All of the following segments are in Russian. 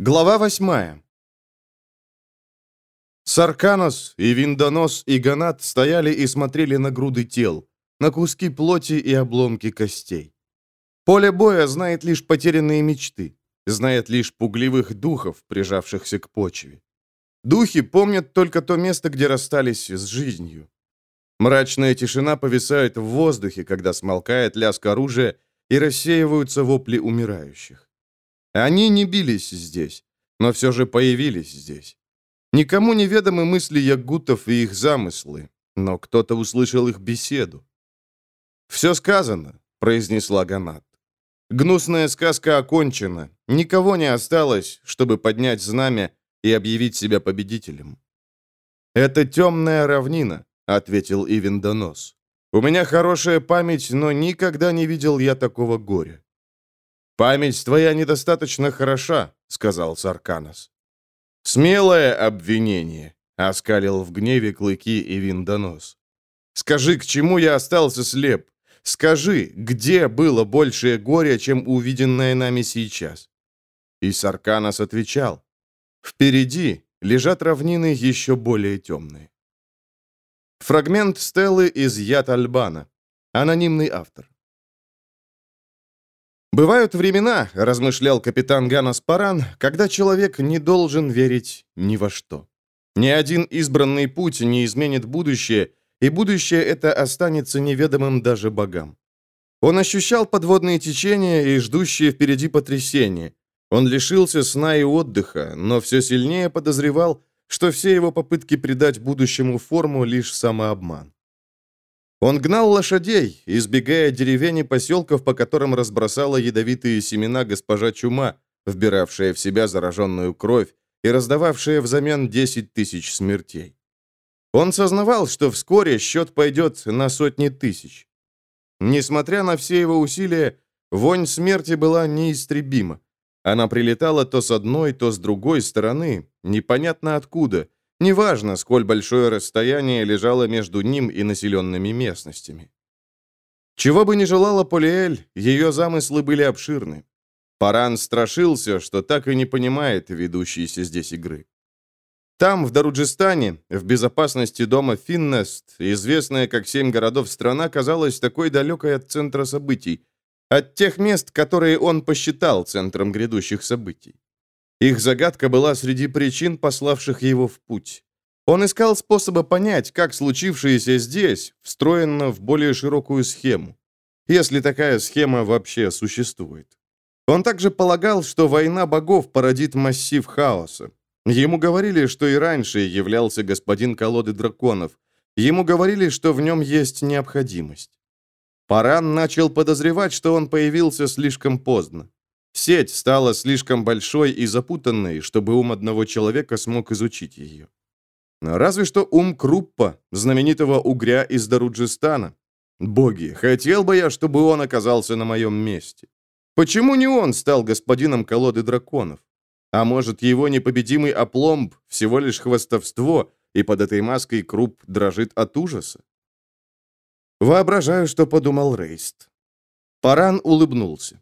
Глава восьмая. Сарканос и Виндонос и Ганат стояли и смотрели на груды тел, на куски плоти и обломки костей. Поле боя знает лишь потерянные мечты, знает лишь пугливых духов, прижавшихся к почве. Духи помнят только то место, где расстались с жизнью. Мрачная тишина повисает в воздухе, когда смолкает лязг оружия и рассеиваются вопли умирающих. Они не бились здесь, но все же появились здесь. Никому не ведомы мысли ягутов и их замыслы, но кто-то услышал их беседу. «Все сказано», — произнесла Ганат. «Гнусная сказка окончена. Никого не осталось, чтобы поднять знамя и объявить себя победителем». «Это темная равнина», — ответил Ивен Донос. «У меня хорошая память, но никогда не видел я такого горя. «Память твоя недостаточно хороша», — сказал Сарканос. «Смелое обвинение», — оскалил в гневе клыки и виндонос. «Скажи, к чему я остался слеп? Скажи, где было большее горе, чем увиденное нами сейчас?» И Сарканос отвечал. «Впереди лежат равнины еще более темные». Фрагмент стелы из Ят Альбана. Анонимный автор. «Бывают времена», — размышлял капитан Ганас Паран, «когда человек не должен верить ни во что. Ни один избранный путь не изменит будущее, и будущее это останется неведомым даже богам. Он ощущал подводные течения и ждущие впереди потрясения. Он лишился сна и отдыха, но все сильнее подозревал, что все его попытки придать будущему форму — лишь самообман. Он гнал лошадей, избегая деревень и поселков, по которым разбросала ядовитые семена госпожа Чума, вбиравшая в себя зараженную кровь и раздававшая взамен 10 тысяч смертей. Он сознавал, что вскоре счет пойдет на сотни тысяч. Несмотря на все его усилия, вонь смерти была неистребима. Она прилетала то с одной, то с другой стороны, непонятно откуда, Неважно, сколь большое расстояние лежало между ним и населенными местностями. Чего бы ни желала Полиэль, ее замыслы были обширны. Паран страшился, что так и не понимает ведущиеся здесь игры. Там, в Даруджистане, в безопасности дома Финнест, известная как семь городов страна, казалась такой далекой от центра событий, от тех мест, которые он посчитал центром грядущих событий. Их загадка была среди причин, пославших его в путь. Он искал способа понять, как случившееся здесь встроено в более широкую схему, если такая схема вообще существует. Он также полагал, что война богов породит массив хаоса. Ему говорили, что и раньше являлся господин колоды драконов. Ему говорили, что в нем есть необходимость. Паран начал подозревать, что он появился слишком поздно. Сеть стала слишком большой и запутанной, чтобы ум одного человека смог изучить ее. Разве что ум Круппа, знаменитого угря из Даруджистана. Боги, хотел бы я, чтобы он оказался на моем месте. Почему не он стал господином колоды драконов? А может, его непобедимый опломб всего лишь хвостовство, и под этой маской Крупп дрожит от ужаса? Воображаю, что подумал Рейст. Паран улыбнулся.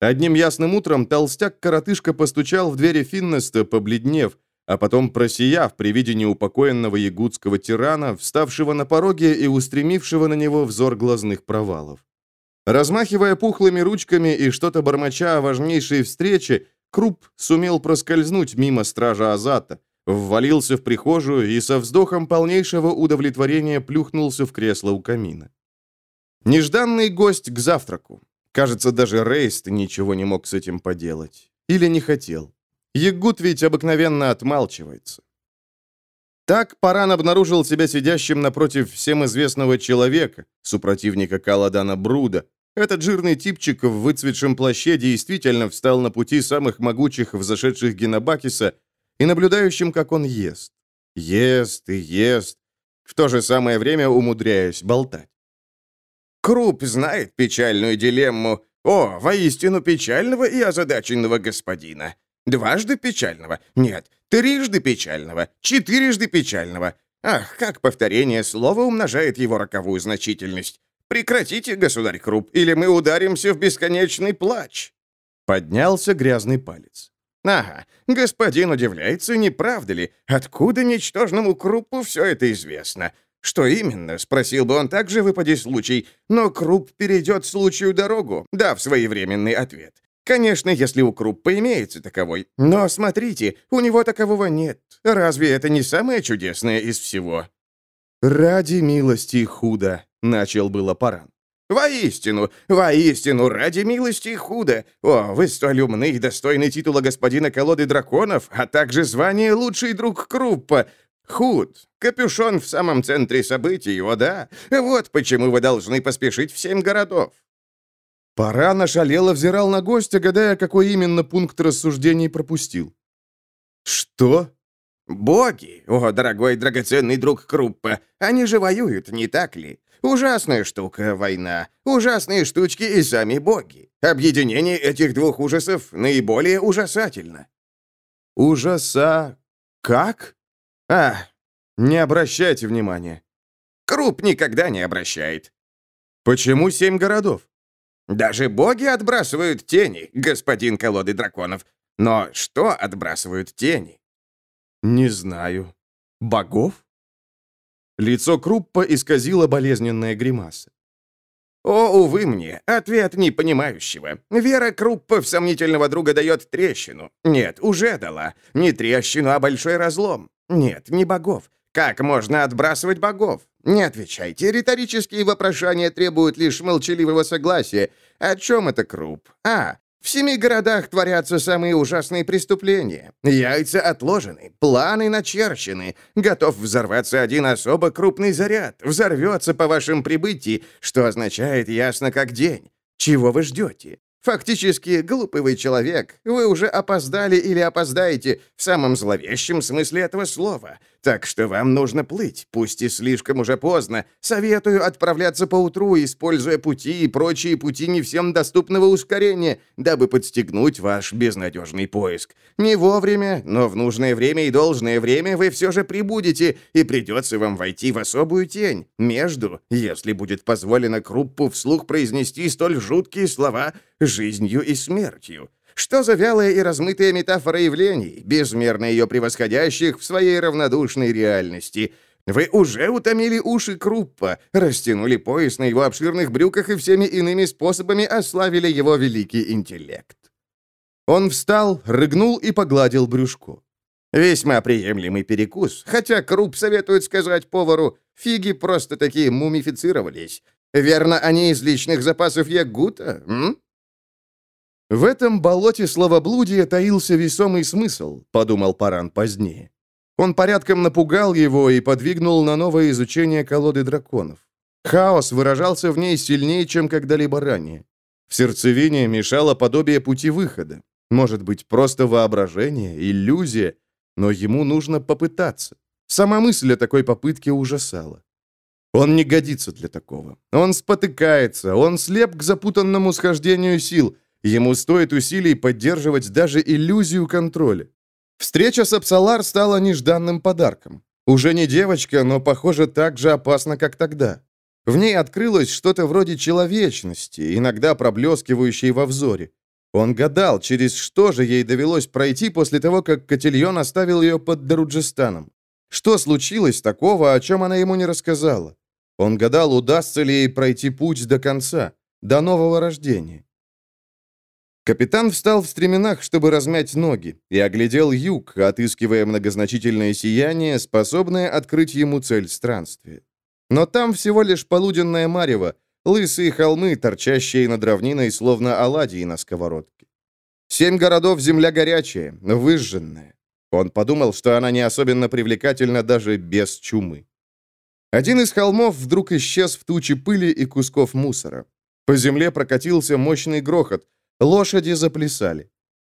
Одним ясным утром толстяк-коротышка постучал в двери Финнеста, побледнев, а потом просияв при виде неупокоенного ягудского тирана, вставшего на пороге и устремившего на него взор глазных провалов. Размахивая пухлыми ручками и что-то бормоча о важнейшей встрече, Круп сумел проскользнуть мимо стража Азата, ввалился в прихожую и со вздохом полнейшего удовлетворения плюхнулся в кресло у камина. Нежданный гость к завтраку. Кажется, даже Рейст ничего не мог с этим поделать. Или не хотел. Ягут ведь обыкновенно отмалчивается. Так Паран обнаружил себя сидящим напротив всем известного человека, супротивника Каладана Бруда. Этот жирный типчик в выцветшем плаще действительно встал на пути самых могучих взошедших Генобакиса и наблюдающим, как он ест. Ест и ест, в то же самое время умудряясь болтать. Круп знает печальную дилемму. О, воистину печального и озадаченного господина. Дважды печального? Нет, трижды печального, четырежды печального. Ах, как повторение слова умножает его роковую значительность. Прекратите, государь Круп, или мы ударимся в бесконечный плач. Поднялся грязный палец. Ага, господин удивляется, не правда ли? Откуда ничтожному Круппу все это известно? Что именно, спросил бы он также, выпади случай, но Крупп перейдет случаю дорогу, дав своевременный ответ. Конечно, если у Круппа имеется таковой. Но смотрите, у него такового нет. Разве это не самое чудесное из всего? «Ради милости худо», — начал было Паран. «Воистину, воистину, ради милости худо! О, вы столь умны и достойны титула господина колоды драконов, а также звания лучший друг Круппа. Худ, капюшон в самом центре событий, о да! Вот почему вы должны поспешить в семь городов!» Паран ошалело взирал на гостя, гадая, какой именно пункт рассуждений пропустил. «Что?» «Боги, о, дорогой драгоценный друг Круппа, они же воюют, не так ли? Ужасная штука, война. Ужасные штучки и сами боги. Объединение этих двух ужасов наиболее ужасательно». «Ужаса... как?» «А, не обращайте внимания». «Круп никогда не обращает». «Почему семь городов?» «Даже боги отбрасывают тени, господин колоды драконов. Но что отбрасывают тени?» «Не знаю. Богов?» Лицо Круппа исказило болезненная гримаса. «О, увы мне, ответ непонимающего. Вера Круппа в сомнительного друга дает трещину. Нет, уже дала. Не трещину, а большой разлом. Нет, не богов. Как можно отбрасывать богов? Не отвечайте. Риторические вопрошания требуют лишь молчаливого согласия. О чем это Крупп? А, в семи городах творятся самые ужасные преступления. Яйца отложены, планы начерчены. Готов взорваться один особо крупный заряд. Взорвется по вашем прибытии, что означает ясно как день. Чего вы ждете? Фактически, глупый вы человек. Вы уже опоздали или опоздаете в самом зловещем смысле этого слова. Так что вам нужно плыть, пусть и слишком уже поздно. Советую отправляться поутру, используя пути и прочие пути не всем доступного ускорения, дабы подстегнуть ваш безнадежный поиск. Не вовремя, но в нужное время и должное время вы все же прибудете, и придется вам войти в особую тень, между, если будет позволено Круппу вслух произнести столь жуткие слова «жизнью и смертью». Что за вялая и размытая метафора явлений, безмерно ее превосходящих в своей равнодушной реальности? Вы уже утомили уши Круппа, растянули пояс на его обширных брюках и всеми иными способами ославили его великий интеллект. Он встал, рыгнул и погладил брюшко. Весьма приемлемый перекус, хотя Круп советует сказать повару, фиги просто такие мумифицировались. Верно, они из личных запасов Ягута, м? В этом болоте словоблудия таился весомый смысл, подумал Паран позднее. Он порядком напугал его и подвигнул на новое изучение колоды драконов. Хаос выражался в ней сильнее, чем когда-либо ранее. В сердцевине мешало подобие пути выхода. Может быть, просто воображение, иллюзия, но ему нужно попытаться. Сама мысль о такой попытке ужасала. Он не годится для такого. Он спотыкается, он слеп к запутанному схождению сил — Ему стоит усилий поддерживать даже иллюзию контроля. Встреча с Апсалар стала нежданным подарком. Уже не девочка, но, похоже, так же опасна, как тогда. В ней открылось что-то вроде человечности, иногда проблескивающей во взоре. Он гадал, через что же ей довелось пройти после того, как Котельон оставил ее под Даруджистаном. Что случилось такого, о чем она ему не рассказала? Он гадал, удастся ли ей пройти путь до конца, до нового рождения. Капитан встал в стременах, чтобы размять ноги, и оглядел юг, отыскивая многозначительное сияние, способное открыть ему цель странствия. Но там всего лишь полуденное марево, лысые холмы, торчащие над равниной, словно оладьи на сковородке. Семь городов — земля горячая, выжженная. Он подумал, что она не особенно привлекательна даже без чумы. Один из холмов вдруг исчез в туче пыли и кусков мусора. По земле прокатился мощный грохот — Лошади заплясали.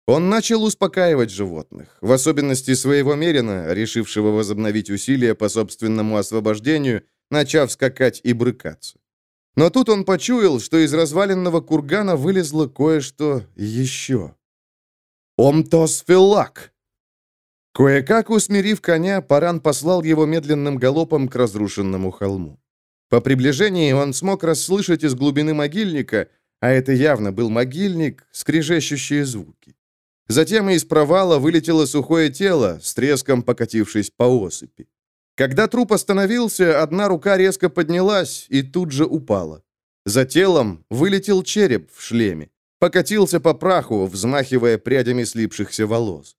Он начал успокаивать животных, в особенности своего Мерина, решившего возобновить усилия по собственному освобождению, начав скакать и брыкаться. Но тут он почуял, что из разваленного кургана вылезло кое-что еще. Омтосфилак! Кое-как усмирив коня, Паран послал его медленным галопом к разрушенному холму. По приближении он смог расслышать из глубины могильника, а это явно был могильник, скрежещущие звуки. Затем из провала вылетело сухое тело, с треском покатившись по осыпи. Когда труп остановился, одна рука резко поднялась и тут же упала. За телом вылетел череп в шлеме, покатился по праху, взмахивая прядями слипшихся волос.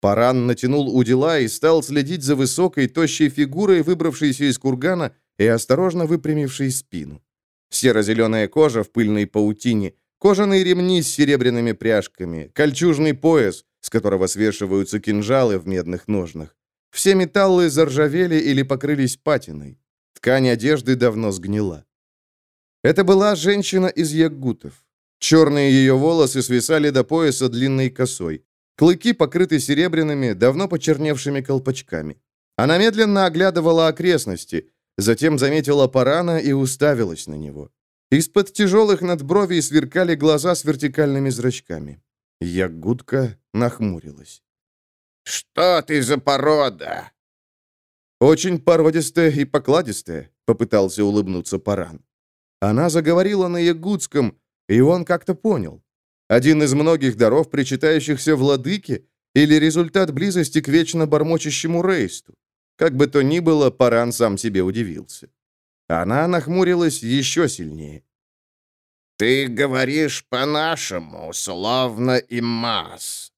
Паран натянул удила и стал следить за высокой, тощей фигурой, выбравшейся из кургана и осторожно выпрямившей спину. Серо-зеленая кожа в пыльной паутине, кожаные ремни с серебряными пряжками, кольчужный пояс, с которого свешиваются кинжалы в медных ножнах. Все металлы заржавели или покрылись патиной. Ткань одежды давно сгнила. Это была женщина из ягутов. Черные ее волосы свисали до пояса длинной косой. Клыки покрыты серебряными, давно почерневшими колпачками. Она медленно оглядывала окрестности, затем заметила Парана и уставилась на него. Из-под тяжелых надбровий сверкали глаза с вертикальными зрачками. Ягудка нахмурилась. «Что ты за порода?» «Очень породистая и покладистая», — попытался улыбнуться Паран. Она заговорила на ягудском, и он как-то понял. Один из многих даров, причитающихся владыке, или результат близости к вечно бормочущему Рейсту. Как бы то ни было, Паран сам себе удивился. Она нахмурилась еще сильнее. «Ты говоришь по-нашему, словно имас.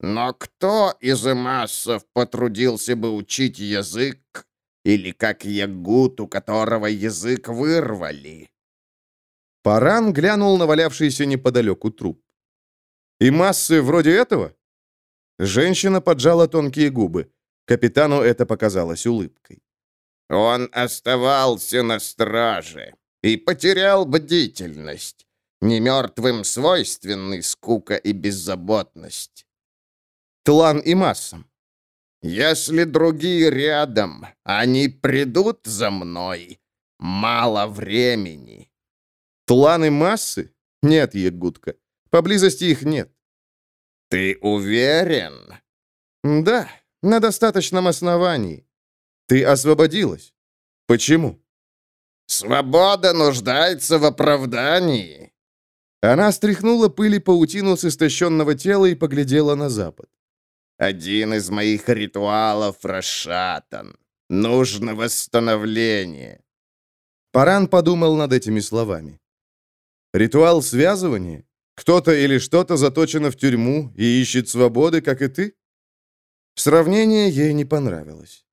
Но кто из имассов потрудился бы учить язык, или как ягут, у которого язык вырвали?» Паран глянул на валявшийся неподалеку труп. «И массы вроде этого?» Женщина поджала тонкие губы. Капитану это показалось улыбкой. «Он оставался на страже и потерял бдительность. Немертвым свойственны скука и беззаботность». «Тлан и массам». «Если другие рядом, они придут за мной. Мало времени». Тланы массы? Нет, Ягудка. Поблизости их нет. Ты уверен? Да, на достаточном основании. Ты освободилась. Почему? Свобода нуждается в оправдании. Она стряхнула пыль и паутину с истощенного тела и поглядела на запад. Один из моих ритуалов расшатан. Нужно восстановление. Паран подумал над этими словами. Ритуал связывания? Кто-то или что-то заточено в тюрьму и ищет свободы, как и ты? Сравнение ей не понравилось.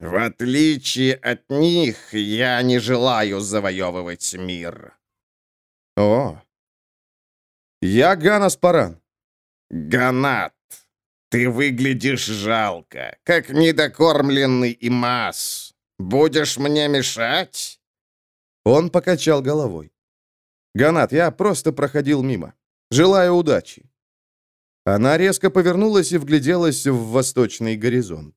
В отличие от них, я не желаю завоевывать мир. О. Я Ганас Паран. Ганат, ты выглядишь жалко, как недокормленный имас. Будешь мне мешать? Он покачал головой. «Ганат, я просто проходил мимо. Желаю удачи». Она резко повернулась и вгляделась в восточный горизонт.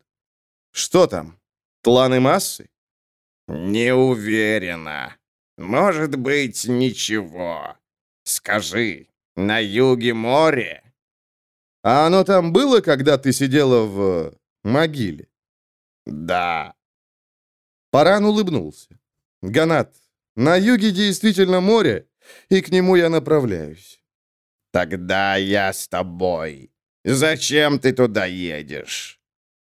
«Что там? Тланы массы?» «Не уверена. Может быть, ничего. Скажи, на юге море?» «А оно там было, когда ты сидела в... могиле?» «Да». Паран улыбнулся. «Ганат, на юге действительно море, и к нему я направляюсь». «Тогда я с тобой. Зачем ты туда едешь?»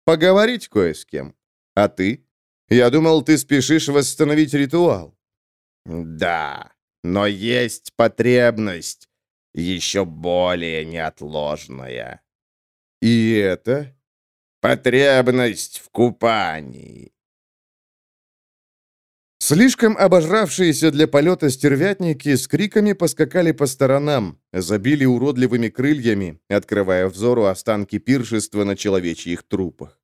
«Поговорить кое с кем. А ты? Я думал, ты спешишь восстановить ритуал». «Да, но есть потребность, еще более неотложная». «И это?» «Потребность в купании». Слишком обожравшиеся для полета стервятники с криками поскакали по сторонам, забили уродливыми крыльями, открывая взору останки пиршества на человечьих трупах.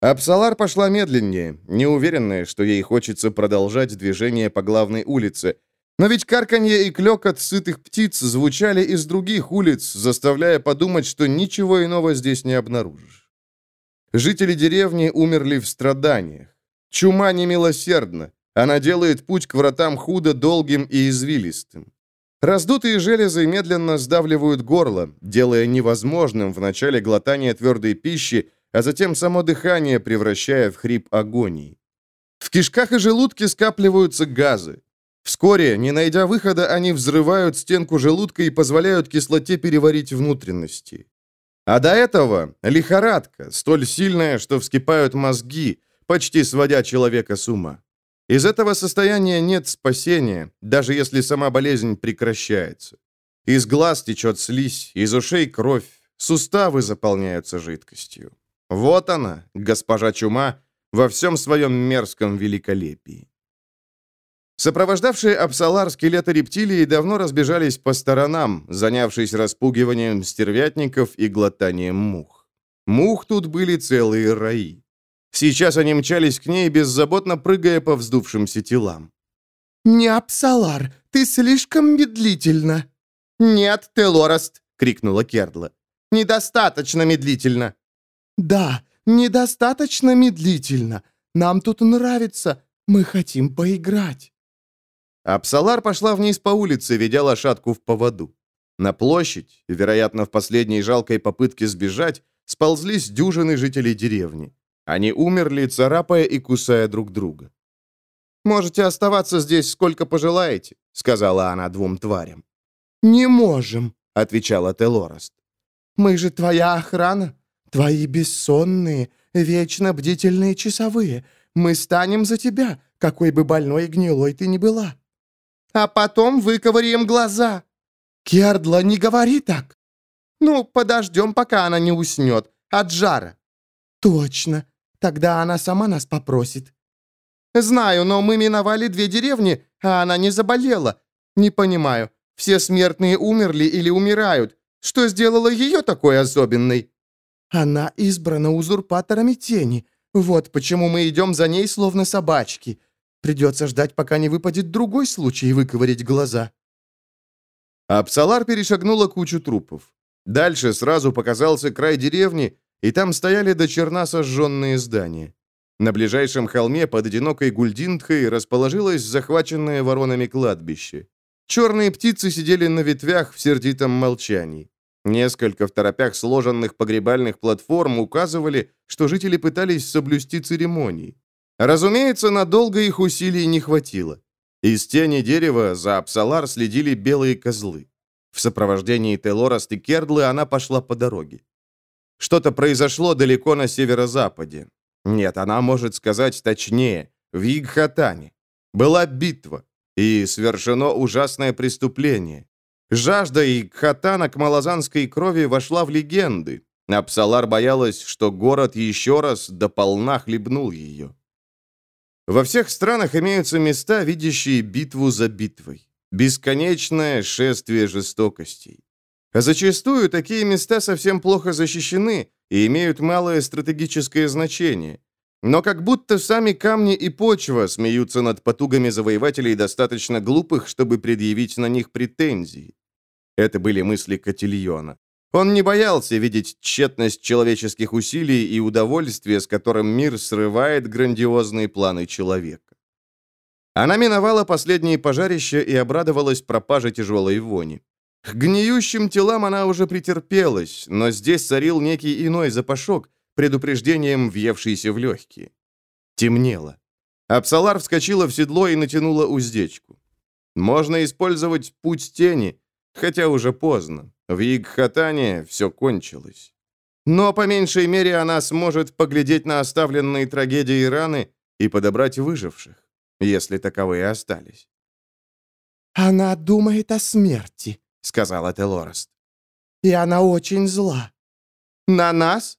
Апсалар пошла медленнее, неуверенная, что ей хочется продолжать движение по главной улице. Но ведь карканье и клёкот сытых птиц звучали из других улиц, заставляя подумать, что ничего иного здесь не обнаружишь. Жители деревни умерли в страданиях. Чума немилосердна. Она делает путь к вратам худо долгим и извилистым. Раздутые железы медленно сдавливают горло, делая невозможным в начале глотание твердой пищи, а затем само дыхание превращая в хрип агонии. В кишках и желудке скапливаются газы. Вскоре, не найдя выхода, они взрывают стенку желудка и позволяют кислоте переварить внутренности. А до этого лихорадка, столь сильная, что вскипают мозги, почти сводя человека с ума. Из этого состояния нет спасения, даже если сама болезнь прекращается. Из глаз течет слизь, из ушей кровь, суставы заполняются жидкостью. Вот она, госпожа Чума, во всем своем мерзком великолепии. Сопровождавшие Апсалар скелеты рептилии давно разбежались по сторонам, занявшись распугиванием стервятников и глотанием мух. Мух тут были целые раи. Сейчас они мчались к ней, беззаботно прыгая по вздувшимся телам. «Не Апсалар, ты слишком медлительно!» «Нет, Телорост!» — крикнула Кердла. «Недостаточно медлительно!» «Да, недостаточно медлительно. Нам тут нравится. Мы хотим поиграть». Апсалар пошла вниз по улице, ведя лошадку в поводу. На площадь, вероятно, в последней жалкой попытке сбежать, сползлись дюжины жителей деревни. Они умерли, царапая и кусая друг друга. «Можете оставаться здесь сколько пожелаете», — сказала она двум тварям. «Не можем», — отвечала Телорост. «Мы же твоя охрана. Твои бессонные, вечно бдительные часовые. Мы станем за тебя, какой бы больной и гнилой ты ни была. А потом выковыряем глаза. Кердла, не говори так. Ну, подождем, пока она не уснет. От жара. Точно. Тогда она сама нас попросит. Знаю, но мы миновали две деревни, а она не заболела. Не понимаю, все смертные умерли или умирают. Что сделало ее такой особенной? Она избрана узурпаторами тени. Вот почему мы идем за ней, словно собачки. Придется ждать, пока не выпадет другой случай выковырять глаза». Апсалар перешагнула кучу трупов. Дальше сразу показался край деревни, и там стояли до черна сожженные здания. На ближайшем холме под одинокой гульдинтхой расположилось захваченное воронами кладбище. Черные птицы сидели на ветвях в сердитом молчании. Несколько в торопях сложенных погребальных платформ указывали, что жители пытались соблюсти церемонии. Разумеется, надолго их усилий не хватило. Из тени дерева за Апсалар следили белые козлы. В сопровождении Телораст и она пошла по дороге. Что-то произошло далеко на северо-западе. Нет, она может сказать точнее, в Игхатане. Была битва, и совершено ужасное преступление. Жажда и кхатана к малазанской крови вошла в легенды. Апсалар боялась, что город еще раз дополна хлебнул ее. Во всех странах имеются места, видящие битву за битвой. Бесконечное шествие жестокостей. А зачастую такие места совсем плохо защищены и имеют малое стратегическое значение. Но как будто сами камни и почва смеются над потугами завоевателей достаточно глупых, чтобы предъявить на них претензии. Это были мысли Котильона. Он не боялся видеть тщетность человеческих усилий и удовольствие, с которым мир срывает грандиозные планы человека. Она миновала последние пожарища и обрадовалась пропаже тяжелой вони. К гниющим телам она уже претерпелась, но здесь царил некий иной запашок, предупреждением въевшийся в легкие. Темнело. Апсалар вскочила в седло и натянула уздечку. Можно использовать путь тени, Хотя уже поздно. В Игхатане все кончилось. Но по меньшей мере она сможет поглядеть на оставленные трагедии раны и подобрать выживших, если таковые остались. «Она думает о смерти», — сказала Телорост. «И она очень зла». «На нас?»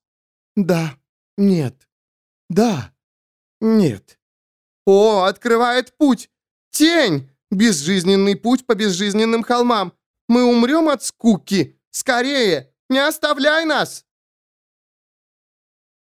«Да. Нет. Да. Нет». «О, открывает путь! Тень! Безжизненный путь по безжизненным холмам! Мы умрем от скуки! Скорее! Не оставляй нас!»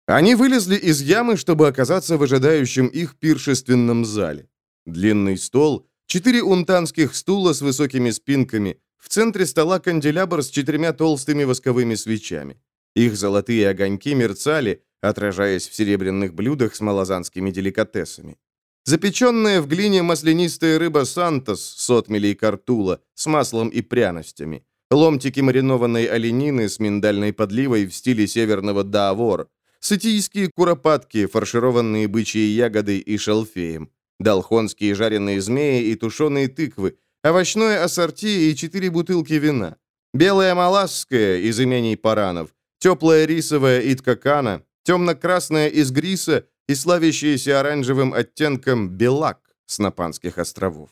Они вылезли из ямы, чтобы оказаться в ожидающем их пиршественном зале. Длинный стол, четыре унтанских стула с высокими спинками, в центре стола канделябр с четырьмя толстыми восковыми свечами. Их золотые огоньки мерцали, отражаясь в серебряных блюдах с малозанскими деликатесами. Запеченная в глине маслянистая рыба сантос с отмелей картула, с маслом и пряностями. Ломтики маринованной оленины с миндальной подливой в стиле северного даавор. Сытийские куропатки, фаршированные бычьи ягодой и шалфеем. Долхонские жареные змеи и тушеные тыквы. Овощное ассорти и четыре бутылки вина. Белая маласская из имений паранов. теплая рисовая из ткакана, темно-красная из гриса и славящаяся оранжевым оттенком белак с Напанских островов.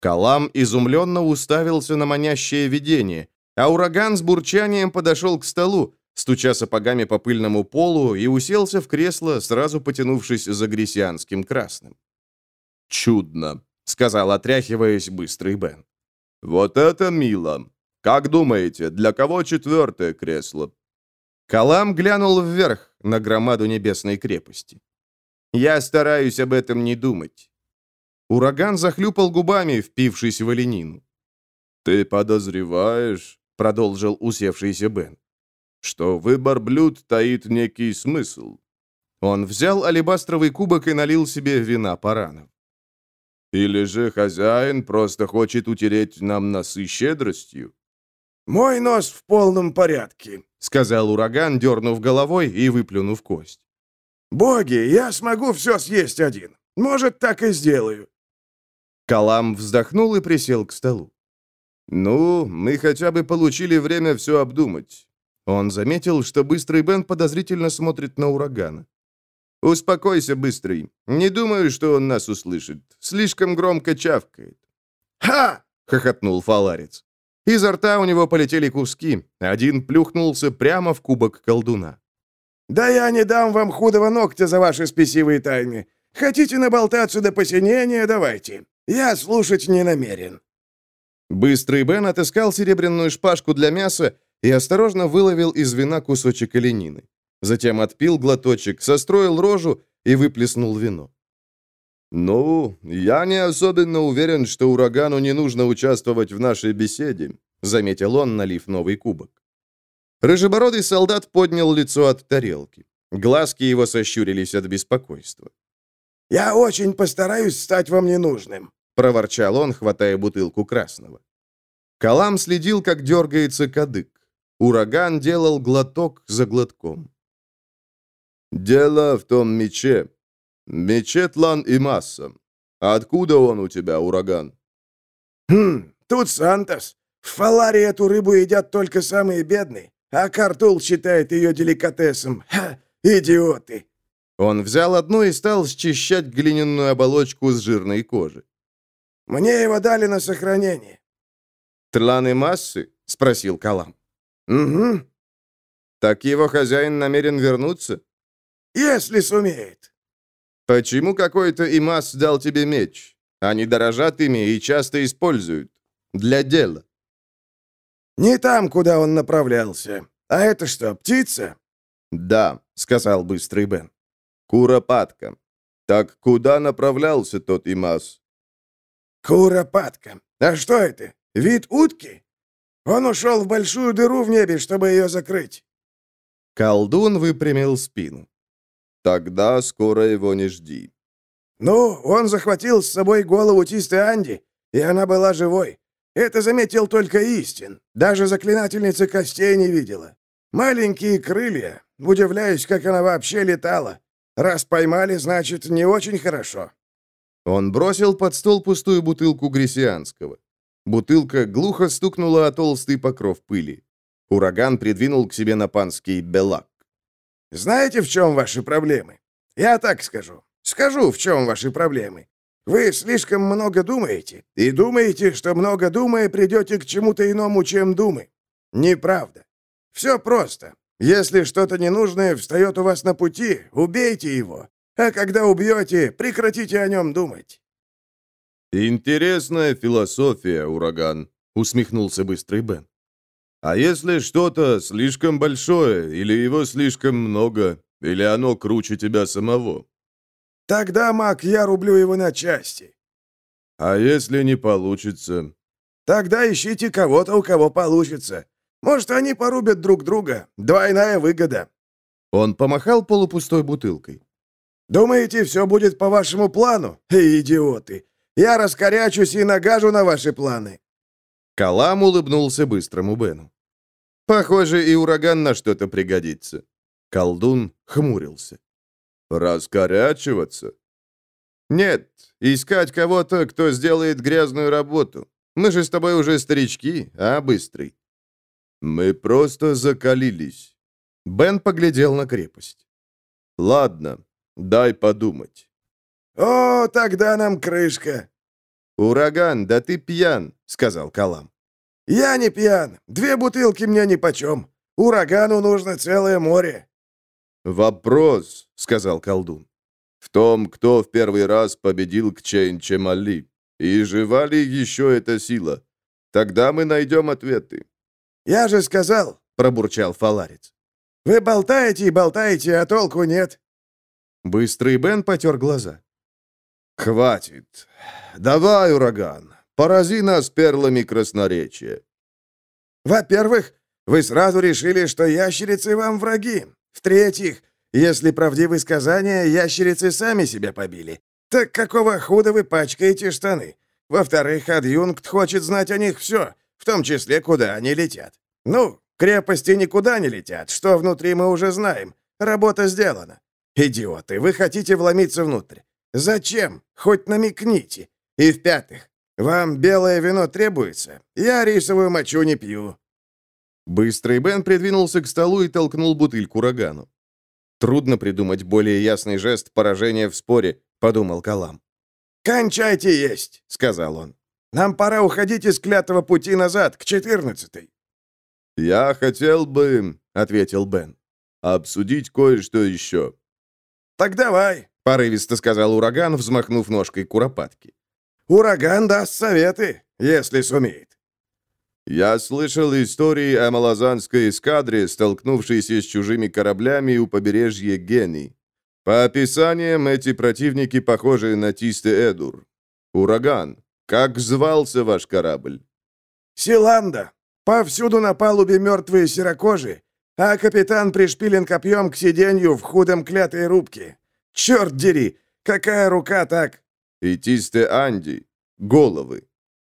Калам изумленно уставился на манящее видение, а ураган с бурчанием подошел к столу, стуча сапогами по пыльному полу и уселся в кресло, сразу потянувшись за грисианским красным. «Чудно», — сказал, отряхиваясь, быстрый Бен. «Вот это мило! Как думаете, для кого четвертое кресло?» Калам глянул вверх на громаду небесной крепости. «Я стараюсь об этом не думать». Ураган захлюпал губами, впившись в оленину. «Ты подозреваешь?» продолжил усевшийся Бен, что выбор блюд таит некий смысл. Он взял алебастровый кубок и налил себе вина паранов. Или же хозяин просто хочет утереть нам носы щедростью? «Мой нос в полном порядке», — сказал ураган, дернув головой и выплюнув кость. «Боги, я смогу все съесть один. Может, так и сделаю». Калам вздохнул и присел к столу. «Ну, мы хотя бы получили время все обдумать». Он заметил, что Быстрый Бен подозрительно смотрит на урагана. «Успокойся, Быстрый. Не думаю, что он нас услышит. Слишком громко чавкает». «Ха!» — хохотнул фаларец. Изо рта у него полетели куски. Один плюхнулся прямо в кубок колдуна. «Да я не дам вам худого ногтя за ваши спесивые тайны. Хотите наболтаться до посинения, давайте. Я слушать не намерен». Быстрый Бен отыскал серебряную шпажку для мяса и осторожно выловил из вина кусочек оленины. Затем отпил глоточек, состроил рожу и выплеснул вино. «Ну, я не особенно уверен, что урагану не нужно участвовать в нашей беседе», заметил он, налив новый кубок. Рыжебородый солдат поднял лицо от тарелки. Глазки его сощурились от беспокойства. «Я очень постараюсь стать вам ненужным проворчал он, хватая бутылку красного. Калам следил, как дергается кадык. Ураган делал глоток за глотком. «Дело в том мече. Мече тлан и масса. Откуда он у тебя, ураган?» «Хм, тут Сантос. В Фаларе эту рыбу едят только самые бедные, а Картул считает ее деликатесом. Ха, идиоты!» Он взял одну и стал счищать глиняную оболочку с жирной кожи. Мне его дали на сохранение». «Тланы массы?» — спросил Калам. «Угу». «Так его хозяин намерен вернуться?» «Если сумеет». «Почему какой-то имас дал тебе меч? Они дорожат ими и часто используют. Для дела». «Не там, куда он направлялся. А это что, птица?» «Да», — сказал быстрый Бен. «Куропатка. Так куда направлялся тот имас?» «Куропатка. А что это? Вид утки? Он ушел в большую дыру в небе, чтобы ее закрыть». Колдун выпрямил спину. «Тогда скоро его не жди». «Ну, он захватил с собой голову Тисты Анди, и она была живой. Это заметил только Истин. Даже заклинательница костей не видела. Маленькие крылья. Удивляюсь, как она вообще летала. Раз поймали, значит, не очень хорошо». Он бросил под стол пустую бутылку гресианского. Бутылка глухо стукнула о толстый покров пыли. Ураган придвинул к себе напанский белак. «Знаете, в чем ваши проблемы? Я так скажу. Скажу, в чем ваши проблемы. Вы слишком много думаете, и думаете, что много думая придете к чему-то иному, чем думы. Неправда. Все просто. Если что-то ненужное встает у вас на пути, убейте его. А когда убьете, прекратите о нем думать». «Интересная философия, ураган», — усмехнулся быстрый Бен. «А если что-то слишком большое, или его слишком много, или оно круче тебя самого?» «Тогда, маг, я рублю его на части». «А если не получится?» «Тогда ищите кого-то, у кого получится. Может, они порубят друг друга. Двойная выгода». Он помахал полупустой бутылкой. Думаете, все будет по вашему плану? Идиоты! Я раскорячусь и нагажу на ваши планы!» Калам улыбнулся быстрому Бену. «Похоже, и ураган на что-то пригодится». Колдун хмурился. «Раскорячиваться?» «Нет, искать кого-то, кто сделает грязную работу. Мы же с тобой уже старички, а, Быстрый?» Мы просто закалились. Бен поглядел на крепость. Ладно, дай подумать. «О, тогда нам крышка!» «Ураган, да ты пьян», — сказал Калам. «Я не пьян. Две бутылки мне нипочем. Урагану нужно целое море». «Вопрос», — сказал колдун, — «в том, кто в первый раз победил Кчейн-Чемали. И жива ли еще эта сила? Тогда мы найдем ответы». «Я же сказал», — пробурчал Фаларец. «Вы болтаете и болтаете, а толку нет». Быстрый Бен потер глаза. «Хватит. Давай, ураган, порази нас перлами красноречия». «Во-первых, вы сразу решили, что ящерицы вам враги. В-третьих, если правдивы сказания, ящерицы сами себя побили. Так какого худа вы пачкаете штаны? Во-вторых, адъюнкт хочет знать о них все, в том числе, куда они летят. Ну, крепости никуда не летят, что внутри мы уже знаем. Работа сделана. Идиоты, вы хотите вломиться внутрь. Зачем? Хоть намекните. И в-пятых, вам белое вино требуется? Я рисовую мочу не пью. Быстрый Бен придвинулся к столу и толкнул бутыль к урагану. «Трудно придумать более ясный жест поражения в споре», — подумал Калам. «Кончайте есть», — сказал он. «Нам пора уходить из клятого пути назад, к четырнадцатой». «Я хотел бы», — ответил Бен, — «обсудить кое-что еще». «Так давай», — порывисто сказал ураган, взмахнув ножкой куропатки. «Ураган даст советы, если сумеет». Я слышал истории о малазанской эскадре, столкнувшейся с чужими кораблями у побережья Гений. По описаниям, эти противники похожи на Тисте Эдур. Ураган. Как звался ваш корабль? Силанда. Повсюду на палубе мертвые серокожие, а капитан пришпилен копьем к сиденью в худом клятой рубке. Черт дери, какая рука так? И Тисте Анди. Головы.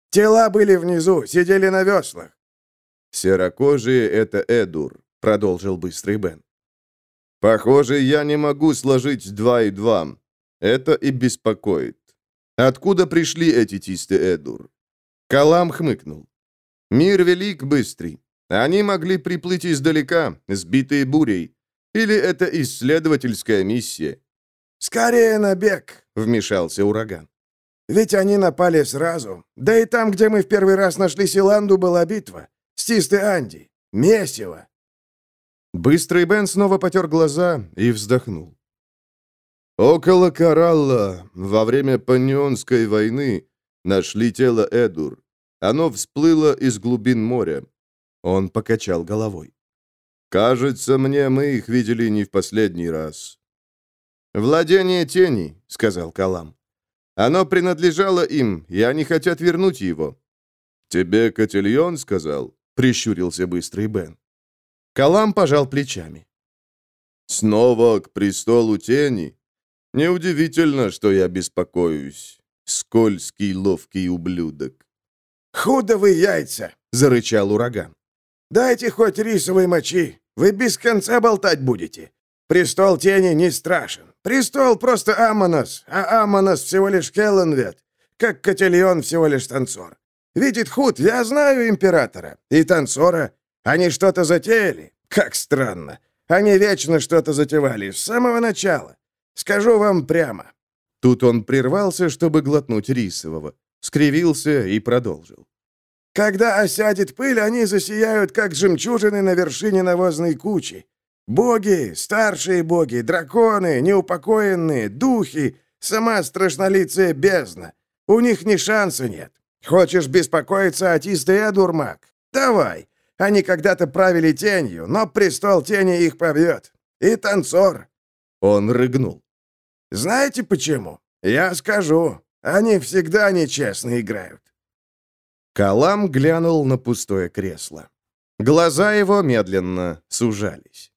Тела были внизу, сидели на веслах. «Серокожие — это Эдур», — продолжил быстрый Бен. «Похоже, я не могу сложить два и два. Это и беспокоит. Откуда пришли эти тисты Эдур?» Калам хмыкнул. «Мир велик, быстрый. Они могли приплыть издалека, сбитые бурей. Или это исследовательская миссия?» «Скорее на бег», — вмешался ураган. Ведь они напали сразу. Да и там, где мы в первый раз нашли Силанду, была битва. Стисты Анди. Месиво. Быстрый Бен снова потер глаза и вздохнул. Около Каралла во время Панионской войны нашли тело Эдур. Оно всплыло из глубин моря. Он покачал головой. «Кажется мне, мы их видели не в последний раз». «Владение тени», — сказал Калам. Оно принадлежало им, и они хотят вернуть его». «Тебе Котельон сказал?» — прищурился быстрый Бен. Калам пожал плечами. «Снова к престолу тени? Неудивительно, что я беспокоюсь. Скользкий, ловкий ублюдок». «Худо вы яйца!» — зарычал ураган. «Дайте хоть рисовой мочи. Вы без конца болтать будете. Престол тени не страшен. Престол просто Амонос, а Амонос всего лишь Келленвет, как Котельон всего лишь танцор. Видит худ, я знаю императора и танцора. Они что-то затеяли. Как странно. Они вечно что-то затевали с самого начала. Скажу вам прямо». Тут он прервался, чтобы глотнуть рисового, скривился и продолжил. «Когда осядет пыль, они засияют, как жемчужины на вершине навозной кучи. Боги, старшие боги, драконы, неупокоенные, духи, сама страшнолицая бездна. У них ни шанса нет. Хочешь беспокоиться о Тисте Дурмак? Давай. Они когда-то правили тенью, но престол тени их побьет. И танцор. Он рыгнул. Знаете почему? Я скажу. Они всегда нечестно играют. Калам глянул на пустое кресло. Глаза его медленно сужались.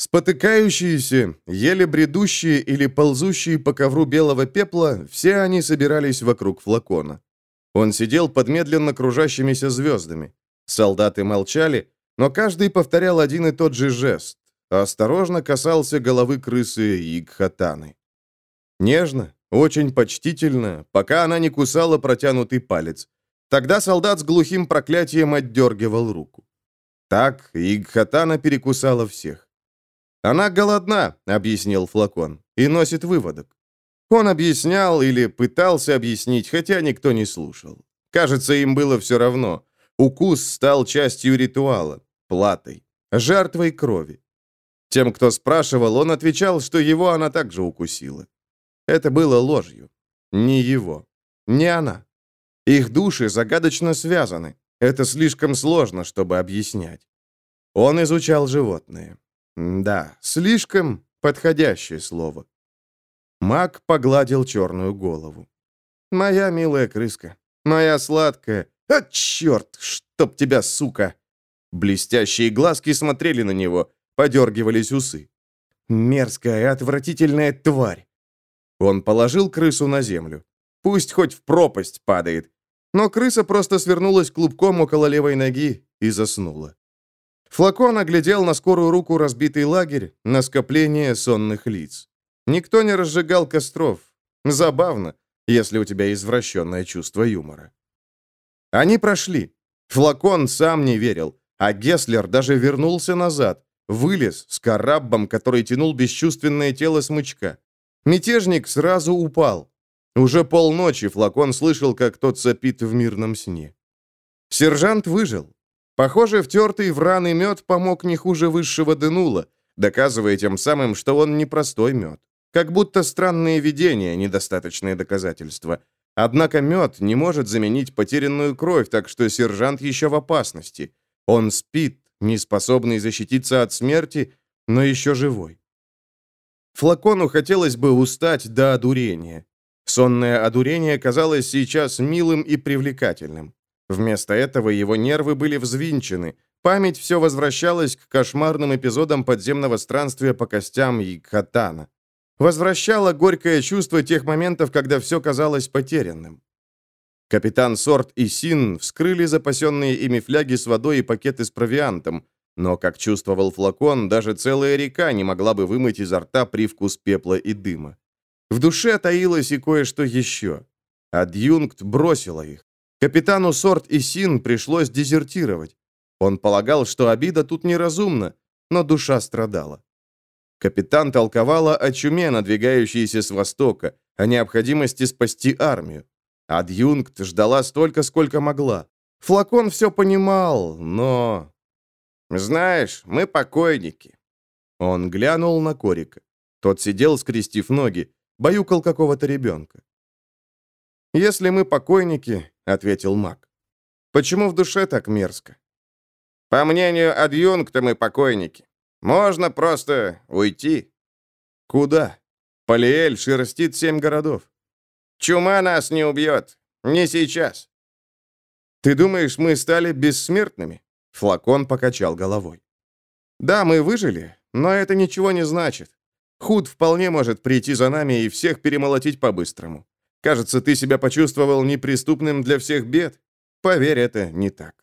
Спотыкающиеся, еле бредущие или ползущие по ковру белого пепла, все они собирались вокруг флакона. Он сидел под медленно кружащимися звездами. Солдаты молчали, но каждый повторял один и тот же жест. Осторожно касался головы крысы Игхатаны. Нежно, очень почтительно, пока она не кусала протянутый палец. Тогда солдат с глухим проклятием отдергивал руку. Так Игхатана перекусала всех. «Она голодна», — объяснил флакон, — «и носит выводок». Он объяснял или пытался объяснить, хотя никто не слушал. Кажется, им было все равно. Укус стал частью ритуала, платой, жертвой крови. Тем, кто спрашивал, он отвечал, что его она также укусила. Это было ложью. Не его. Не она. Их души загадочно связаны. Это слишком сложно, чтобы объяснять. Он изучал животные. Да, слишком подходящее слово. Маг погладил черную голову. «Моя милая крыска, моя сладкая. А, черт, чтоб тебя, сука!» Блестящие глазки смотрели на него, подергивались усы. «Мерзкая, отвратительная тварь!» Он положил крысу на землю. Пусть хоть в пропасть падает. Но крыса просто свернулась клубком около левой ноги и заснула. Флакон оглядел на скорую руку разбитый лагерь, на скопление сонных лиц. Никто не разжигал костров. Забавно, если у тебя извращенное чувство юмора. Они прошли. Флакон сам не верил, а Геслер даже вернулся назад, вылез с караббом, который тянул бесчувственное тело смычка. Мятежник сразу упал. Уже полночи флакон слышал, как тот сопит в мирном сне. Сержант выжил. Похоже, втертый в раны мед помог не хуже высшего Денула, доказывая тем самым, что он не простой мед. Как будто странные видения – недостаточные доказательства. Однако мед не может заменить потерянную кровь, так что сержант еще в опасности. Он спит, не способный защититься от смерти, но еще живой. Флакону хотелось бы устать до одурения. Сонное одурение казалось сейчас милым и привлекательным. Вместо этого его нервы были взвинчены, память все возвращалась к кошмарным эпизодам подземного странствия по костям и Катана. Возвращало горькое чувство тех моментов, когда все казалось потерянным. Капитан Сорт и Син вскрыли запасенные ими фляги с водой и пакеты с провиантом, но, как чувствовал флакон, даже целая река не могла бы вымыть изо рта привкус пепла и дыма. В душе таилось и кое-что еще. Адъюнкт бросила их. Капитану Сорт и Син пришлось дезертировать. Он полагал, что обида тут неразумна, но душа страдала. Капитан толковала о чуме, надвигающейся с востока, о необходимости спасти армию. Адъюнкт ждала столько, сколько могла. Флакон все понимал, но... «Знаешь, мы покойники». Он глянул на Корика. Тот сидел, скрестив ноги, баюкал какого-то ребенка. «Если мы покойники», — ответил маг, — «почему в душе так мерзко?» «По мнению адъюнкта мы покойники. Можно просто уйти». «Куда? Полиэль шерстит семь городов». «Чума нас не убьет. Не сейчас». «Ты думаешь, мы стали бессмертными?» Флакон покачал головой. «Да, мы выжили, но это ничего не значит. Худ вполне может прийти за нами и всех перемолотить по-быстрому. Кажется, ты себя почувствовал неприступным для всех бед. Поверь, это не так».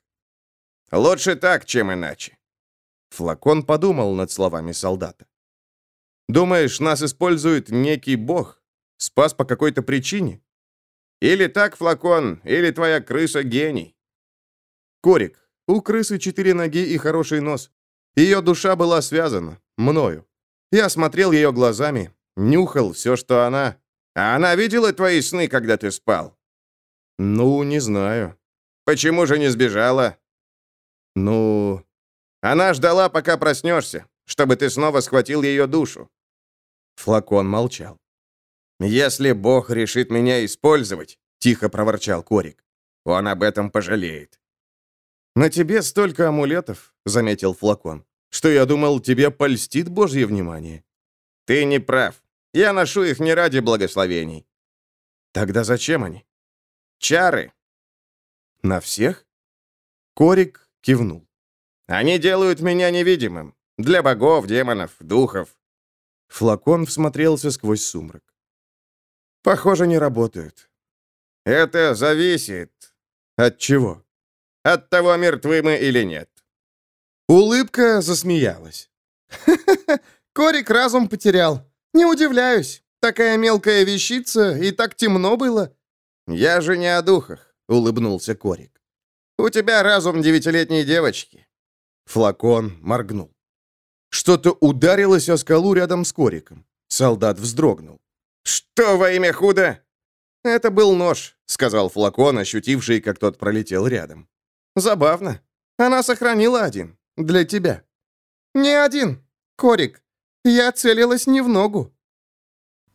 «Лучше так, чем иначе. Флакон подумал над словами солдата. «Думаешь, нас использует некий бог? Спас по какой-то причине? Или так, Флакон, или твоя крыса гений?» «Корик, у крысы четыре ноги и хороший нос. Ее душа была связана. Мною. Я смотрел ее глазами, нюхал все, что она... А она видела твои сны, когда ты спал?» «Ну, не знаю». «Почему же не сбежала?» «Ну, она ждала, пока проснешься, чтобы ты снова схватил ее душу». Флакон молчал. «Если Бог решит меня использовать», — тихо проворчал Корик, — «он об этом пожалеет». «На тебе столько амулетов», — заметил Флакон, «что я думал, тебе польстит Божье внимание». «Ты не прав. Я ношу их не ради благословений». «Тогда зачем они?» «Чары». «На всех?» Корик кивнул. Они делают меня невидимым. Для богов, демонов, духов». Флакон всмотрелся сквозь сумрак. «Похоже, не работают». «Это зависит». «От чего?» «От того, мертвы мы или нет». Улыбка засмеялась. «Ха-ха-ха, Корик разум потерял. Не удивляюсь. Такая мелкая вещица, и так темно было». «Я же не о духах. — улыбнулся Корик. «У тебя разум девятилетней девочки». Флакон моргнул. Что-то ударилось о скалу рядом с Кориком. Солдат вздрогнул. «Что во имя худо?» «Это был нож», — сказал флакон, ощутивший, как тот пролетел рядом. «Забавно. Она сохранила один. Для тебя». «Не один. Корик. Я целилась не в ногу».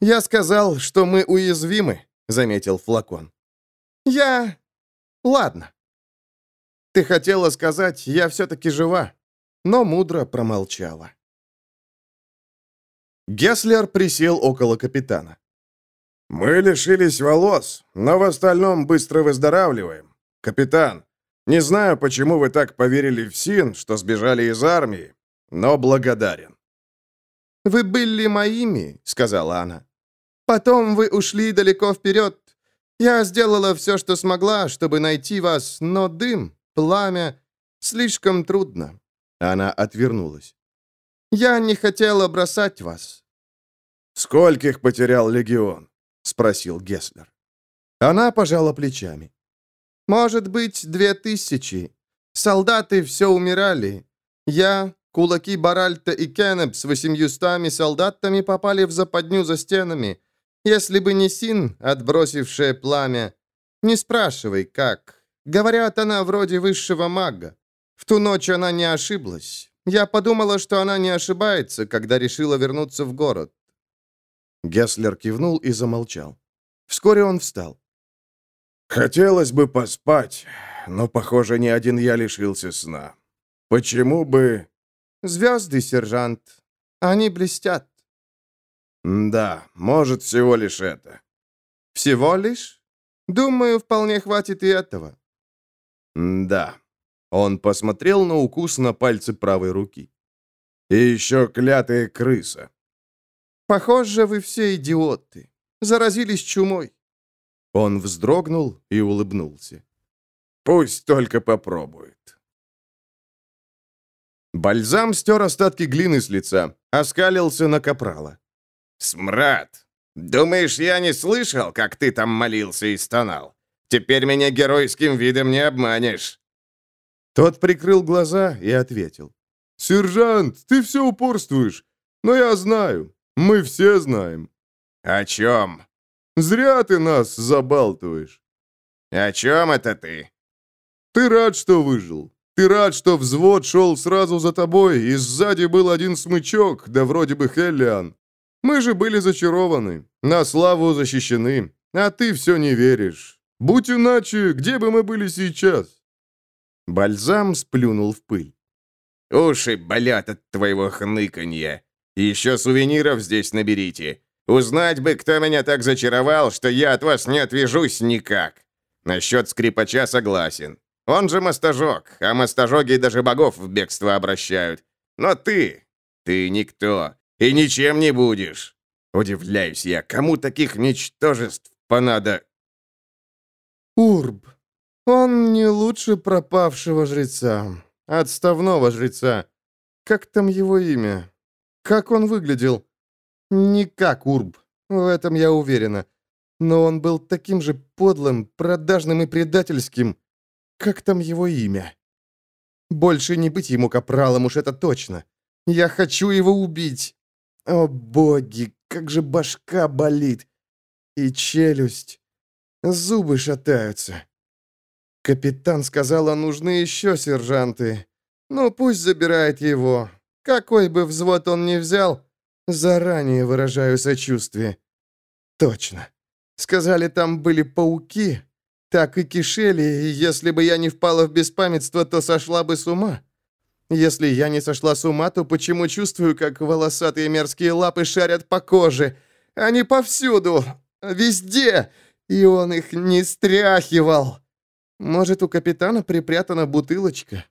«Я сказал, что мы уязвимы», — заметил флакон. «Я... Ладно». «Ты хотела сказать, я все-таки жива», но мудро промолчала. Гесслер присел около капитана. «Мы лишились волос, но в остальном быстро выздоравливаем. Капитан, не знаю, почему вы так поверили в Син, что сбежали из армии, но благодарен». «Вы были моими», — сказала она. «Потом вы ушли далеко вперед. Я сделала все, что смогла, чтобы найти вас, но дым, пламя, слишком трудно». Она отвернулась. «Я не хотела бросать вас». «Скольких потерял легион?» — спросил Гесслер. Она пожала плечами. «Может быть, две тысячи. Солдаты все умирали. Я, кулаки Баральта и Кеннеп с восемьюстами солдатами попали в западню за стенами. Если бы не Син, отбросившая пламя. Не спрашивай, как. Говорят, она вроде высшего мага. В ту ночь она не ошиблась. Я подумала, что она не ошибается, когда решила вернуться в город. Гесслер кивнул и замолчал. Вскоре он встал. «Хотелось бы поспать, но, похоже, не один я лишился сна. Почему бы...» «Звезды, сержант. Они блестят». «Да, может, всего лишь это». «Всего лишь? Думаю, вполне хватит и этого». «Да». Он посмотрел на укус на пальце правой руки. «И еще клятая крыса. Похоже, вы все идиоты. Заразились чумой». Он вздрогнул и улыбнулся. «Пусть только попробует». Бальзам стер остатки глины с лица, оскалился на капрала. «Смрад! Думаешь, я не слышал, как ты там молился и стонал? Теперь меня геройским видом не обманешь!» Тот прикрыл глаза и ответил. «Сержант, ты все упорствуешь, но я знаю, мы все знаем». «О чем?» «Зря ты нас забалтываешь». «О чем это ты?» «Ты рад, что выжил. Ты рад, что взвод шел сразу за тобой, и сзади был один смычок, да вроде бы Хеллиан. Мы же были зачарованы, на славу защищены, а ты все не веришь. Будь иначе, где бы мы были сейчас?» Бальзам сплюнул в пыль. «Уши болят от твоего хныканья. Еще сувениров здесь наберите. Узнать бы, кто меня так зачаровал, что я от вас не отвяжусь никак. Насчет скрипача согласен. Он же мастажок, а мастажоги даже богов в бегство обращают. Но ты, ты никто, и ничем не будешь. Удивляюсь я, кому таких ничтожеств понадо... Урб. Он не лучше пропавшего жреца, отставного жреца. Как там его имя? Как он выглядел? Не как Урб, в этом я уверена. Но он был таким же подлым, продажным и предательским. Как там его имя? Больше не быть ему капралом, уж это точно. Я хочу его убить. О, боги, как же башка болит. И челюсть. Зубы шатаются. Капитан сказала, нужны еще сержанты. Ну, пусть забирает его. Какой бы взвод он ни взял, заранее выражаю сочувствие. Точно. Сказали, там были пауки. Так и кишели, и если бы я не впала в беспамятство, то сошла бы с ума. Если я не сошла с ума, то почему чувствую, как волосатые мерзкие лапы шарят по коже? Они повсюду, везде, и он их не стряхивал. Может, у капитана припрятана бутылочка?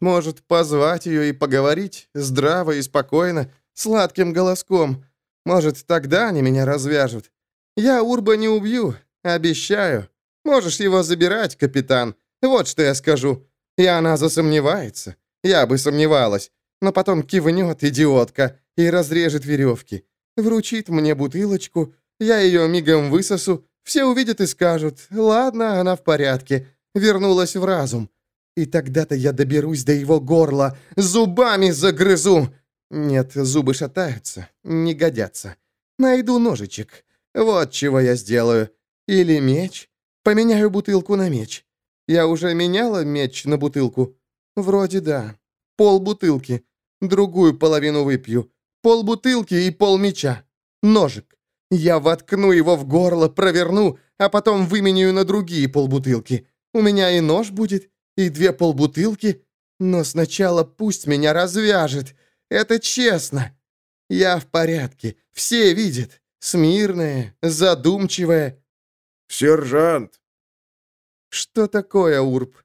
Может, позвать ее и поговорить здраво и спокойно, сладким голоском? Может, тогда они меня развяжут? Я Урба не убью, обещаю. Можешь его забирать, капитан. Вот что я скажу. И она засомневается. Я бы сомневалась. Но потом кивнет, идиотка, и разрежет веревки. Вручит мне бутылочку, я ее мигом высосу, Все увидят и скажут, ладно, она в порядке, вернулась в разум. И тогда-то я доберусь до его горла, зубами загрызу. Нет, зубы шатаются, не годятся. Найду ножичек. Вот чего я сделаю. Или меч. Поменяю бутылку на меч. Я уже меняла меч на бутылку? Вроде да. Пол бутылки. Другую половину выпью. Пол бутылки и пол меча. Ножик. Я воткну его в горло, проверну, а потом выменяю на другие полбутылки. У меня и нож будет, и две полбутылки. Но сначала пусть меня развяжет. Это честно. Я в порядке. Все видят. Смирная, задумчивая. «Сержант!» «Что такое, Урб?»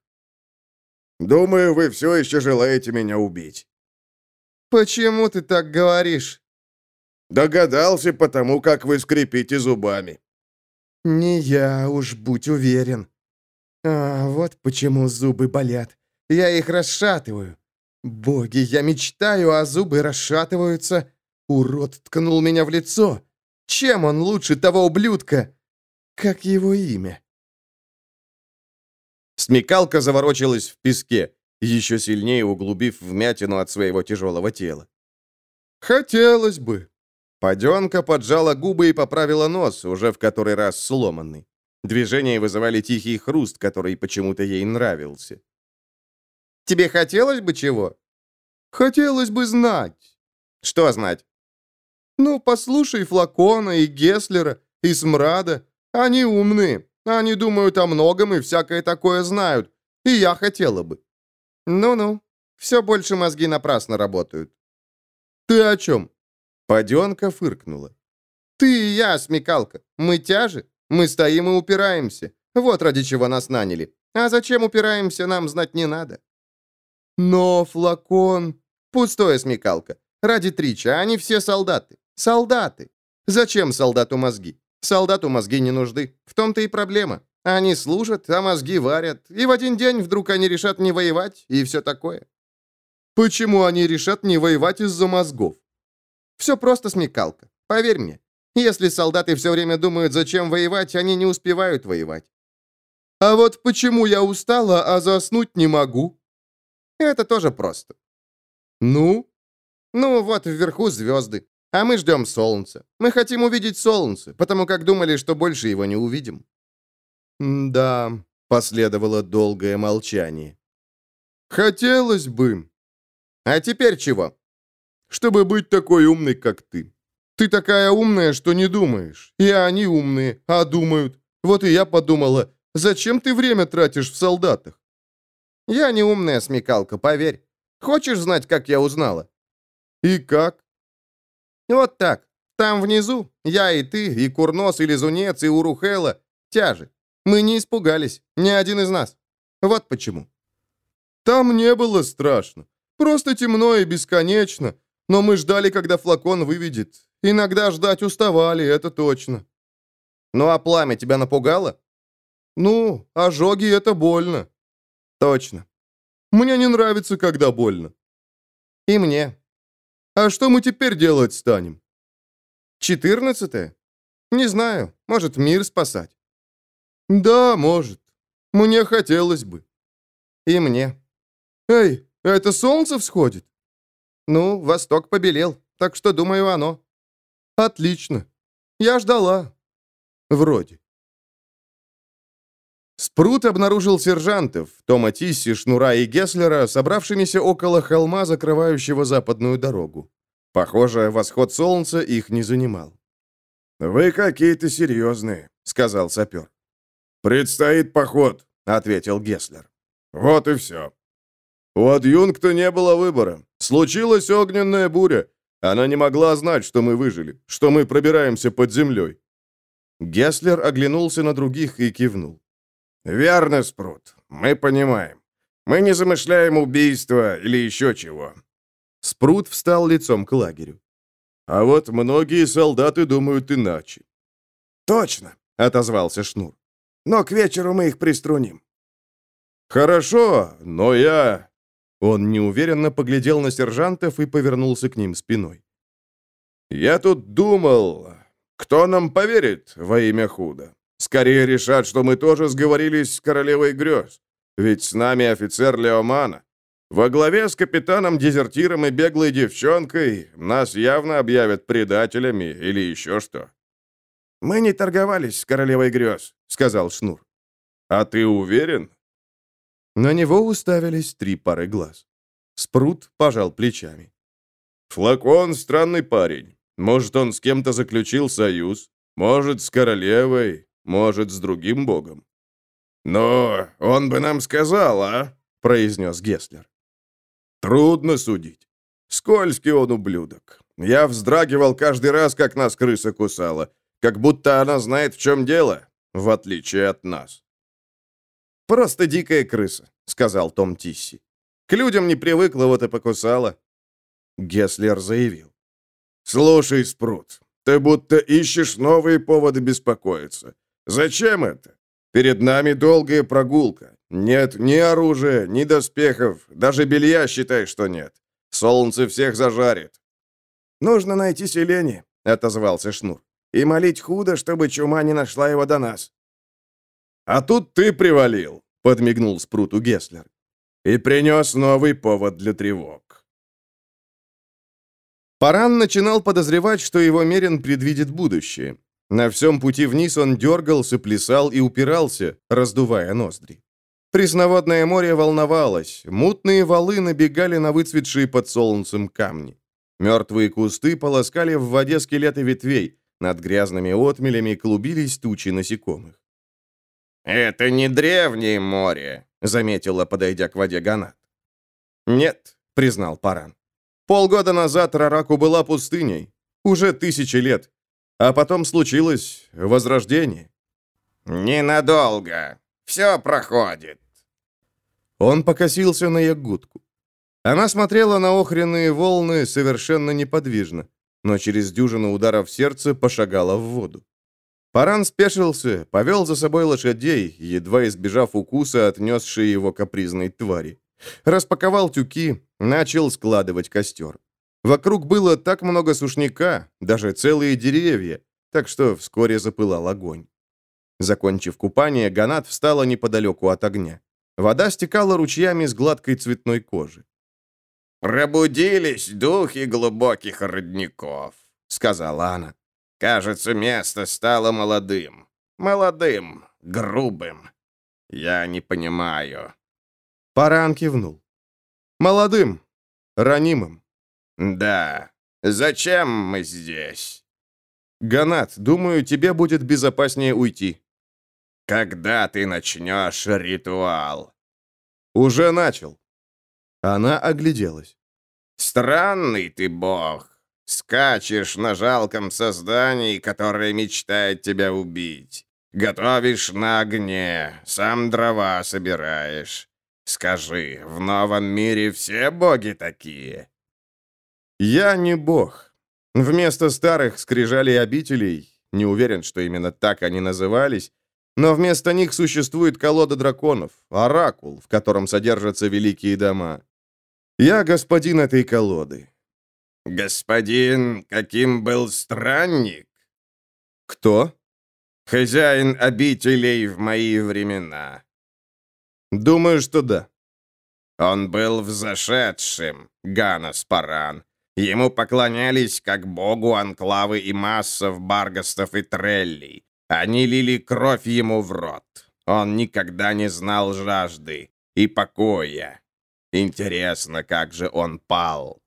«Думаю, вы все еще желаете меня убить». «Почему ты так говоришь?» «Догадался потому, как вы скрипите зубами». «Не я, уж будь уверен. А, вот почему зубы болят. Я их расшатываю. Боги, я мечтаю, а зубы расшатываются. Урод ткнул меня в лицо. Чем он лучше того ублюдка? Как его имя?» Смекалка заворочилась в песке, еще сильнее углубив вмятину от своего тяжелого тела. «Хотелось бы». Паденка поджала губы и поправила нос, уже в который раз сломанный. Движения вызывали тихий хруст, который почему-то ей нравился. «Тебе хотелось бы чего?» «Хотелось бы знать». «Что знать?» «Ну, послушай Флакона и Геслера, и Смрада. Они умные. Они думают о многом и всякое такое знают. И я хотела бы». «Ну-ну, все больше мозги напрасно работают». «Ты о чем?» Паденка фыркнула. «Ты и я, смекалка. Мы тяжи. Мы стоим и упираемся. Вот ради чего нас наняли. А зачем упираемся, нам знать не надо». «Но флакон...» «Пустое, смекалка. Ради Трича, они все солдаты. Солдаты. Зачем солдату мозги? Солдату мозги не нужны. В том-то и проблема. Они служат, а мозги варят. И в один день вдруг они решат не воевать, и все такое. Почему они решат не воевать из-за мозгов? Все просто смекалка. Поверь мне. Если солдаты все время думают, зачем воевать, они не успевают воевать. А вот почему я устала, а заснуть не могу? Это тоже просто. Ну? Ну, вот вверху звезды. А мы ждем солнца. Мы хотим увидеть солнце, потому как думали, что больше его не увидим. «Да», — последовало долгое молчание. «Хотелось бы». «А теперь чего?» «Чтобы быть такой умной, как ты. Ты такая умная, что не думаешь. И они умные, а думают. Вот и я подумала, зачем ты время тратишь в солдатах?» «Я не умная смекалка, поверь. Хочешь знать, как я узнала?» «И как?» «Вот так. Там внизу я и ты, и Курнос, и Лизунец, и Урухела. Тяжи. Мы не испугались. Ни один из нас. Вот почему». «Там не было страшно. Просто темно и бесконечно. Но мы ждали, когда флакон выведет. Иногда ждать уставали, это точно». «Ну а пламя тебя напугало?» «Ну, ожоги — это больно». «Точно. Мне не нравится, когда больно». «И мне». «А что мы теперь делать станем?» «Четырнадцатое? Не знаю. Может, мир спасать?» «Да, может. Мне хотелось бы». «И мне». «Эй, это солнце всходит?» «Ну, восток побелел, так что, думаю, оно». «Отлично. Я ждала». «Вроде». Спрут обнаружил сержантов, Тома Тисси, Шнура и Гесслера, собравшимися около холма, закрывающего западную дорогу. Похоже, восход солнца их не занимал. «Вы какие-то серьезные», — сказал сапер. «Предстоит поход», — ответил Гесслер. «Вот и все». У адъюнкта не было выбора. Случилась огненная буря. Она не могла знать, что мы выжили, что мы пробираемся под землей. Гесслер оглянулся на других и кивнул. «Верно, Спрут. Мы понимаем. Мы не замышляем убийства или еще чего». Спрут встал лицом к лагерю. «А вот многие солдаты думают иначе». «Точно», — отозвался Шнур. «Но к вечеру мы их приструним». «Хорошо, но я...» Он неуверенно поглядел на сержантов и повернулся к ним спиной. «Я тут думал, кто нам поверит во имя худа? Скорее решат, что мы тоже сговорились с королевой грез. Ведь с нами офицер Леомана. Во главе с капитаном-дезертиром и беглой девчонкой нас явно объявят предателями или еще что. «Мы не торговались с королевой грез», — сказал Шнур. «А ты уверен?» На него уставились три пары глаз. Спрут пожал плечами. «Флакон — странный парень. Может, он с кем-то заключил союз, может, с королевой, может, с другим богом». «Но он бы нам сказал, а?» — произнес Геслер. Трудно судить. Скользкий он ублюдок. Я вздрагивал каждый раз, как нас крыса кусала. Как будто она знает, в чем дело, в отличие от нас. «Просто дикая крыса», — сказал Том Тисси. «К людям не привыкла, вот и покусала». Геслер заявил. «Слушай, Спрут, ты будто ищешь новые поводы беспокоиться. Зачем это? Перед нами долгая прогулка. Нет ни оружия, ни доспехов, даже белья считай, что нет. Солнце всех зажарит. Нужно найти селение, отозвался Шнур. И молить худо, чтобы чума не нашла его до нас. А тут ты привалил, подмигнул Спруту Геслер. И принес новый повод для тревог. Паран начинал подозревать, что его Мерин предвидит будущее. На всем пути вниз он дергался, плясал и упирался, раздувая ноздри. Пресноводное море волновалось, мутные валы набегали на выцветшие под солнцем камни. Мертвые кусты полоскали в воде скелеты ветвей, над грязными отмелями клубились тучи насекомых. «Это не древнее море», — заметила, подойдя к воде Ганат. «Нет», — признал Паран. «Полгода назад Рараку была пустыней. Уже тысячи лет. А потом случилось возрождение». «Ненадолго. Все проходит. Он покосился на Ягудку. Она смотрела на охренные волны совершенно неподвижно, но через дюжину ударов сердца пошагала в воду. Паран спешился, повел за собой лошадей, едва избежав укуса, отнесшей его капризной твари. Распаковал тюки, начал складывать костер. Вокруг было так много сушняка, даже целые деревья, так что вскоре запылал огонь. Закончив купание, Ганат встала неподалеку от огня. Вода стекала ручьями с гладкой цветной кожи. «Пробудились духи глубоких родников», — сказала она. «Кажется, место стало молодым. Молодым, грубым. Я не понимаю». Паран кивнул. «Молодым, ранимым». «Да. Зачем мы здесь?» «Ганат, думаю, тебе будет безопаснее уйти». Когда ты начнешь ритуал?» «Уже начал». Она огляделась. «Странный ты бог. Скачешь на жалком создании, которое мечтает тебя убить. Готовишь на огне, сам дрова собираешь. Скажи, в новом мире все боги такие?» «Я не бог. Вместо старых скрижалей обителей, не уверен, что именно так они назывались, но вместо них существует колода драконов, оракул, в котором содержатся великие дома. Я господин этой колоды. Господин, каким был странник? Кто? Хозяин обителей в мои времена. Думаю, что да. Он был взошедшим, Ганас Паран. Ему поклонялись как богу анклавы и массов, баргастов и треллей. Они лили кровь ему в рот. Он никогда не знал жажды и покоя. Интересно, как же он пал.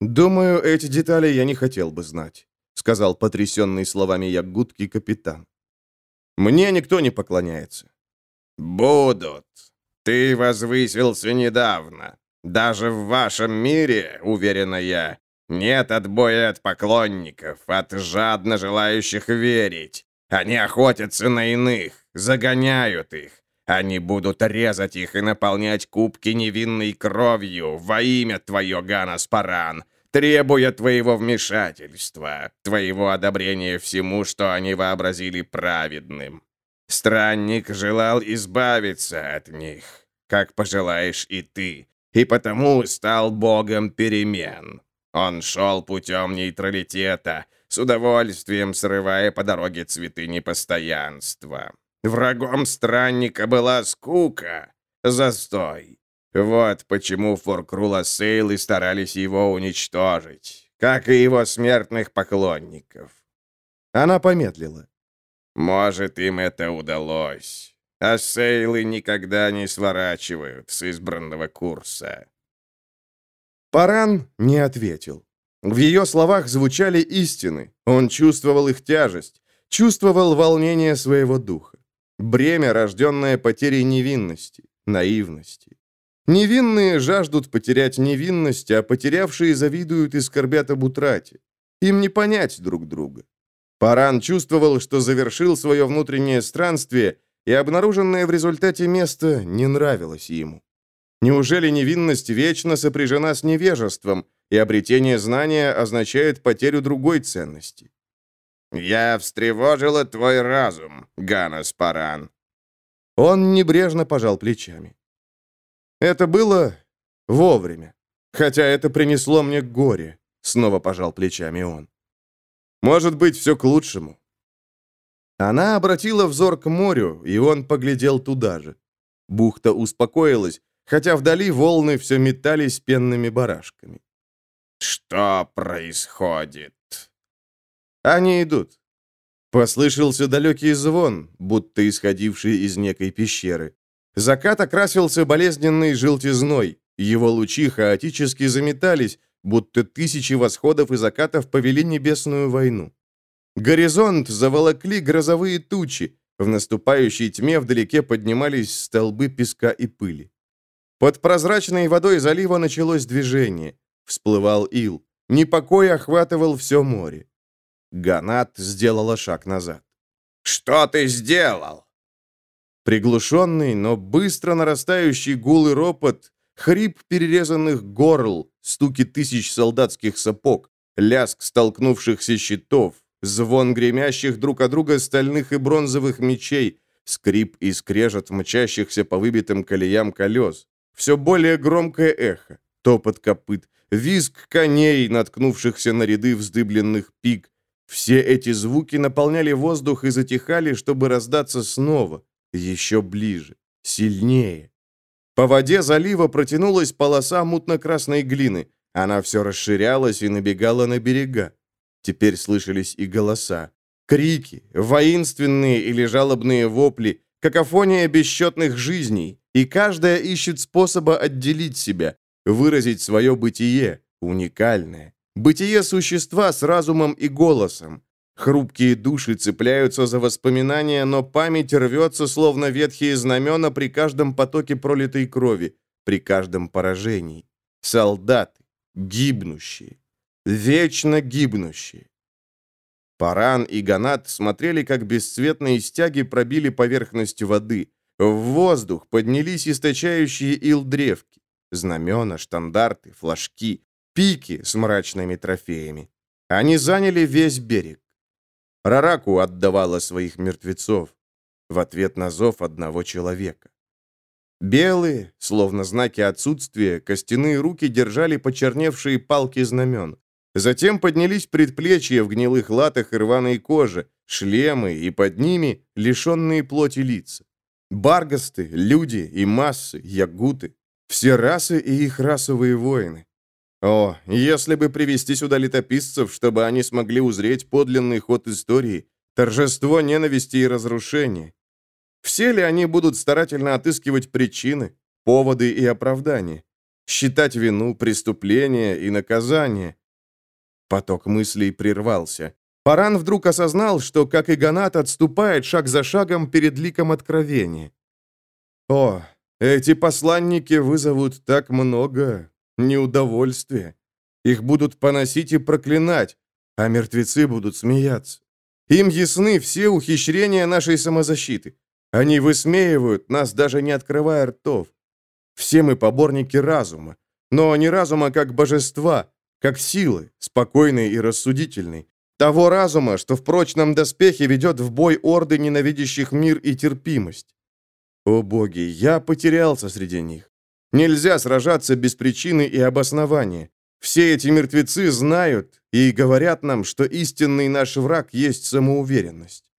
«Думаю, эти детали я не хотел бы знать», — сказал потрясенный словами Ягудки капитан. «Мне никто не поклоняется». «Будут. Ты возвысился недавно. Даже в вашем мире, уверена я, нет отбоя от поклонников, от жадно желающих верить. Они охотятся на иных, загоняют их. Они будут резать их и наполнять кубки невинной кровью во имя твое, Ганас Паран, требуя твоего вмешательства, твоего одобрения всему, что они вообразили праведным. Странник желал избавиться от них, как пожелаешь и ты, и потому стал богом перемен. Он шел путем нейтралитета, с удовольствием срывая по дороге цветы непостоянства. Врагом странника была скука, застой. Вот почему Форкрула Сейлы старались его уничтожить, как и его смертных поклонников. Она помедлила. Может, им это удалось. А Сейлы никогда не сворачивают с избранного курса. Паран не ответил. В ее словах звучали истины. Он чувствовал их тяжесть, чувствовал волнение своего духа. Бремя, рожденное потерей невинности, наивности. Невинные жаждут потерять невинность, а потерявшие завидуют и скорбят об утрате. Им не понять друг друга. Паран чувствовал, что завершил свое внутреннее странствие, и обнаруженное в результате место не нравилось ему. Неужели невинность вечно сопряжена с невежеством, и обретение знания означает потерю другой ценности? «Я встревожила твой разум, Ганас Паран». Он небрежно пожал плечами. «Это было вовремя, хотя это принесло мне горе», — снова пожал плечами он. «Может быть, все к лучшему». Она обратила взор к морю, и он поглядел туда же. Бухта успокоилась, хотя вдали волны все метались пенными барашками. «Что происходит?» Они идут. Послышался далекий звон, будто исходивший из некой пещеры. Закат окрасился болезненной желтизной, его лучи хаотически заметались, будто тысячи восходов и закатов повели небесную войну. Горизонт заволокли грозовые тучи, в наступающей тьме вдалеке поднимались столбы песка и пыли. Под прозрачной водой залива началось движение. Всплывал ил. Непокой охватывал все море. Ганат сделала шаг назад. «Что ты сделал?» Приглушенный, но быстро нарастающий гул и ропот, хрип перерезанных горл, стуки тысяч солдатских сапог, ляск столкнувшихся щитов, звон гремящих друг от друга стальных и бронзовых мечей, скрип и скрежет мчащихся по выбитым колеям колес, все более громкое эхо, топот копыт, визг коней, наткнувшихся на ряды вздыбленных пик, все эти звуки наполняли воздух и затихали, чтобы раздаться снова, еще ближе, сильнее. По воде залива протянулась полоса мутно-красной глины. Она все расширялась и набегала на берега. Теперь слышались и голоса. Крики, воинственные или жалобные вопли, какофония бесчетных жизней, и каждая ищет способа отделить себя, выразить свое бытие, уникальное, Бытие существа с разумом и голосом. Хрупкие души цепляются за воспоминания, но память рвется, словно ветхие знамена при каждом потоке пролитой крови, при каждом поражении. Солдаты, гибнущие, вечно гибнущие. Паран и Ганат смотрели, как бесцветные стяги пробили поверхность воды. В воздух поднялись источающие ил древки. Знамена, штандарты, флажки пики с мрачными трофеями. Они заняли весь берег. Рараку отдавала своих мертвецов в ответ на зов одного человека. Белые, словно знаки отсутствия, костяные руки держали почерневшие палки знамен. Затем поднялись предплечья в гнилых латах и рваной коже, шлемы и под ними лишенные плоти лица. Баргасты, люди и массы, ягуты. Все расы и их расовые воины. О, если бы привести сюда летописцев, чтобы они смогли узреть подлинный ход истории, торжество ненависти и разрушения. Все ли они будут старательно отыскивать причины, поводы и оправдания, считать вину, преступление и наказание? Поток мыслей прервался. Паран вдруг осознал, что, как и Ганат, отступает шаг за шагом перед ликом откровения. О, эти посланники вызовут так много неудовольствие. Их будут поносить и проклинать, а мертвецы будут смеяться. Им ясны все ухищрения нашей самозащиты. Они высмеивают нас, даже не открывая ртов. Все мы поборники разума, но не разума как божества, как силы, спокойной и рассудительной. Того разума, что в прочном доспехе ведет в бой орды ненавидящих мир и терпимость. О боги, я потерялся среди них. Нельзя сражаться без причины и обоснования. Все эти мертвецы знают и говорят нам, что истинный наш враг есть самоуверенность».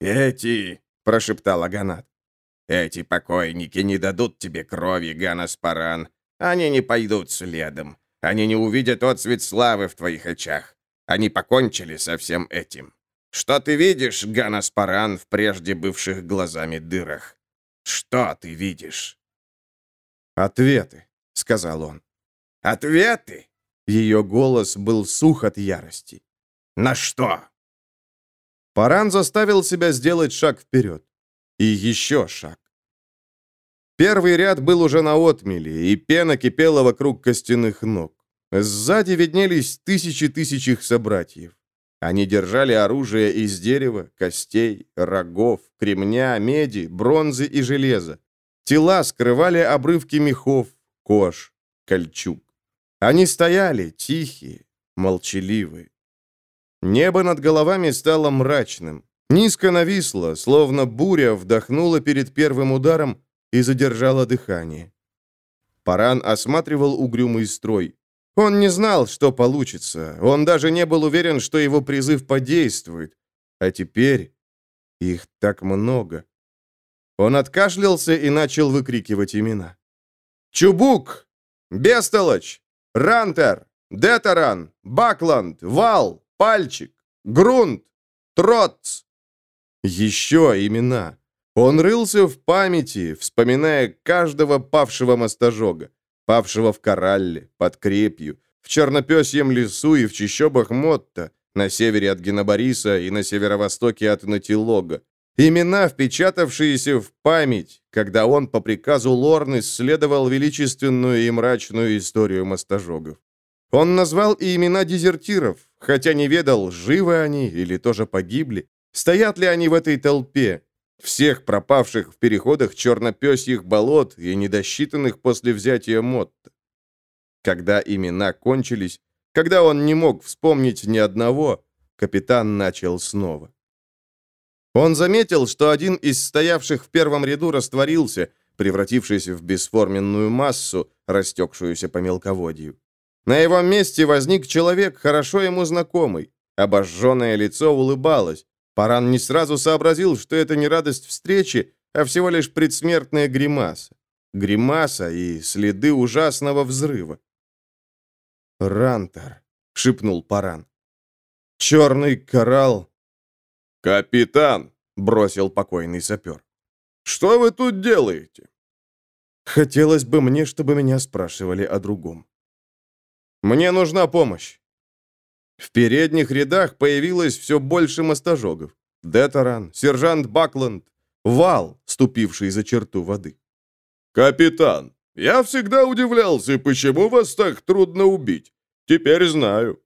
«Эти», — прошептал Аганат, — «эти покойники не дадут тебе крови, Ганаспаран. Они не пойдут следом. Они не увидят отцвет славы в твоих очах. Они покончили со всем этим. Что ты видишь, Ганаспаран, в прежде бывших глазами дырах? Что ты видишь?» «Ответы», — сказал он. «Ответы?» Ее голос был сух от ярости. «На что?» Паран заставил себя сделать шаг вперед. И еще шаг. Первый ряд был уже на отмеле, и пена кипела вокруг костяных ног. Сзади виднелись тысячи тысяч их собратьев. Они держали оружие из дерева, костей, рогов, кремня, меди, бронзы и железа. Тела скрывали обрывки мехов, кож, кольчуг. Они стояли, тихие, молчаливые. Небо над головами стало мрачным. Низко нависло, словно буря вдохнула перед первым ударом и задержала дыхание. Паран осматривал угрюмый строй. Он не знал, что получится. Он даже не был уверен, что его призыв подействует. А теперь их так много. Он откашлялся и начал выкрикивать имена. «Чубук! Бестолочь! Рантер! Детаран! Бакланд! Вал! Пальчик! Грунт! Троц!» Еще имена. Он рылся в памяти, вспоминая каждого павшего мостожога павшего в Коралле, под Крепью, в Чернопесьем лесу и в чищобах Мотта, на севере от Генобориса и на северо-востоке от Натилога. Имена, впечатавшиеся в память, когда он по приказу Лорн исследовал величественную и мрачную историю мостожогов. Он назвал и имена дезертиров, хотя не ведал, живы они или тоже погибли, стоят ли они в этой толпе, всех пропавших в переходах чернопесьих болот и недосчитанных после взятия Мотта. Когда имена кончились, когда он не мог вспомнить ни одного, капитан начал снова. Он заметил, что один из стоявших в первом ряду растворился, превратившись в бесформенную массу, растекшуюся по мелководью. На его месте возник человек, хорошо ему знакомый. Обожженное лицо улыбалось, Паран не сразу сообразил, что это не радость встречи, а всего лишь предсмертная гримаса. Гримаса и следы ужасного взрыва. «Рантер», — шепнул Паран. «Черный коралл». «Капитан», — бросил покойный сапер. «Что вы тут делаете?» Хотелось бы мне, чтобы меня спрашивали о другом. «Мне нужна помощь». В передних рядах появилось все больше мостожогов. Детаран, сержант Бакланд, Вал, ступивший за черту воды. «Капитан, я всегда удивлялся, почему вас так трудно убить. Теперь знаю».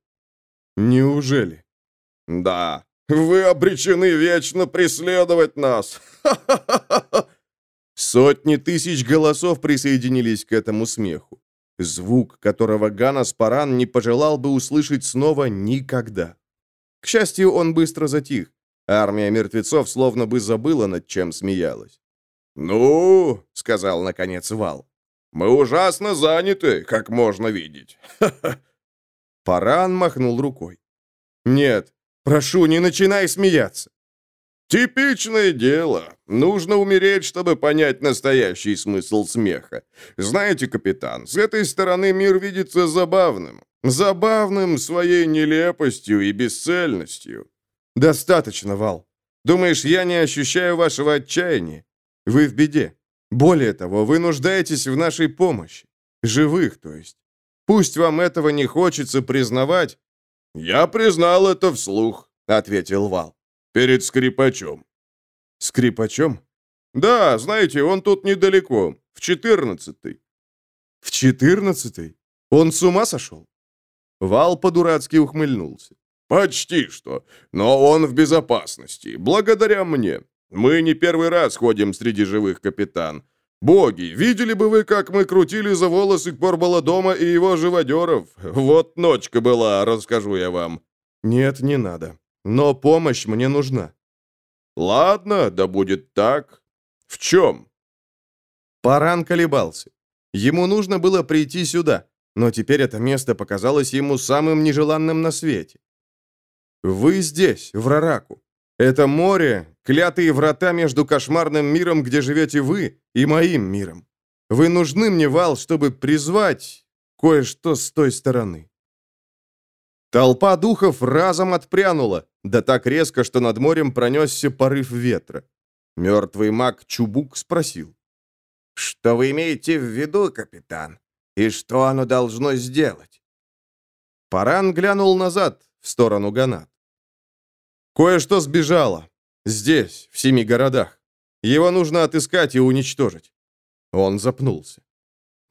«Неужели?» «Да, вы обречены вечно преследовать нас. Сотни тысяч голосов присоединились к этому смеху звук которого Ганас Паран не пожелал бы услышать снова никогда. К счастью, он быстро затих. Армия мертвецов словно бы забыла, над чем смеялась. «Ну, — сказал наконец Вал, — мы ужасно заняты, как можно видеть». Паран махнул рукой. «Нет, прошу, не начинай смеяться. «Типичное дело. Нужно умереть, чтобы понять настоящий смысл смеха. Знаете, капитан, с этой стороны мир видится забавным. Забавным своей нелепостью и бесцельностью». «Достаточно, Вал. Думаешь, я не ощущаю вашего отчаяния? Вы в беде. Более того, вы нуждаетесь в нашей помощи. Живых, то есть. Пусть вам этого не хочется признавать». «Я признал это вслух», — ответил Вал. Перед скрипачом. Скрипачом? Да, знаете, он тут недалеко, в четырнадцатый. В четырнадцатый? Он с ума сошел? Вал по-дурацки ухмыльнулся. Почти что. Но он в безопасности, благодаря мне. Мы не первый раз ходим среди живых, капитан. Боги, видели бы вы, как мы крутили за волосы Корбаладома и его живодеров? Вот ночка была, расскажу я вам. Нет, не надо. Но помощь мне нужна». «Ладно, да будет так. В чем?» Паран колебался. Ему нужно было прийти сюда. но теперь это место показалось ему самым нежеланным на свете. «Вы здесь, в Рараку. Это море, клятые врата между кошмарным миром, где живете вы, и моим миром. Вы нужны мне, Вал, чтобы призвать кое-что с той стороны». Толпа духов разом отпрянула, да так резко, что над морем пронесся порыв ветра. Мертвый маг Чубук спросил. «Что вы имеете в виду, капитан? И что оно должно сделать?» Паран глянул назад, в сторону Ганат. «Кое-что сбежало. Здесь, в семи городах. Его нужно отыскать и уничтожить». Он запнулся.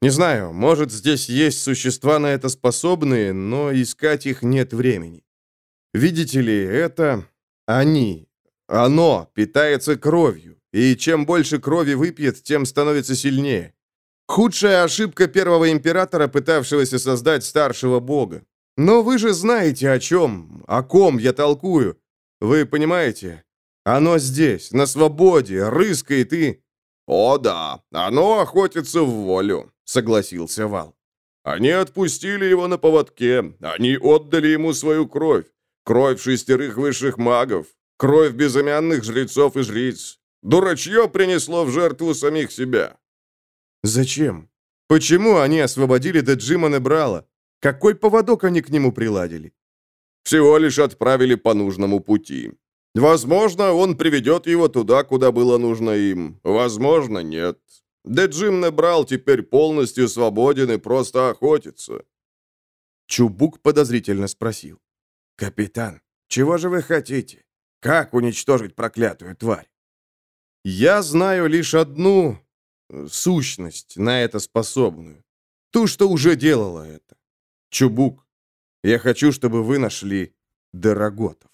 Не знаю, может, здесь есть существа на это способные, но искать их нет времени. Видите ли, это они. Оно питается кровью, и чем больше крови выпьет, тем становится сильнее. Худшая ошибка первого императора, пытавшегося создать старшего бога. Но вы же знаете, о чем, о ком я толкую. Вы понимаете? Оно здесь, на свободе, рыскает и... «О да, оно охотится в волю», — согласился Вал. «Они отпустили его на поводке, они отдали ему свою кровь, кровь шестерых высших магов, кровь безымянных жрецов и жриц. Дурачье принесло в жертву самих себя». «Зачем? Почему они освободили Деджима Брала? Какой поводок они к нему приладили?» «Всего лишь отправили по нужному пути. Возможно, он приведет его туда, куда было нужно им. Возможно, нет. Да Джим Небрал теперь полностью свободен и просто охотится. Чубук подозрительно спросил. «Капитан, чего же вы хотите? Как уничтожить проклятую тварь?» «Я знаю лишь одну э, сущность, на это способную. Ту, что уже делала это. Чубук, я хочу, чтобы вы нашли Дороготов».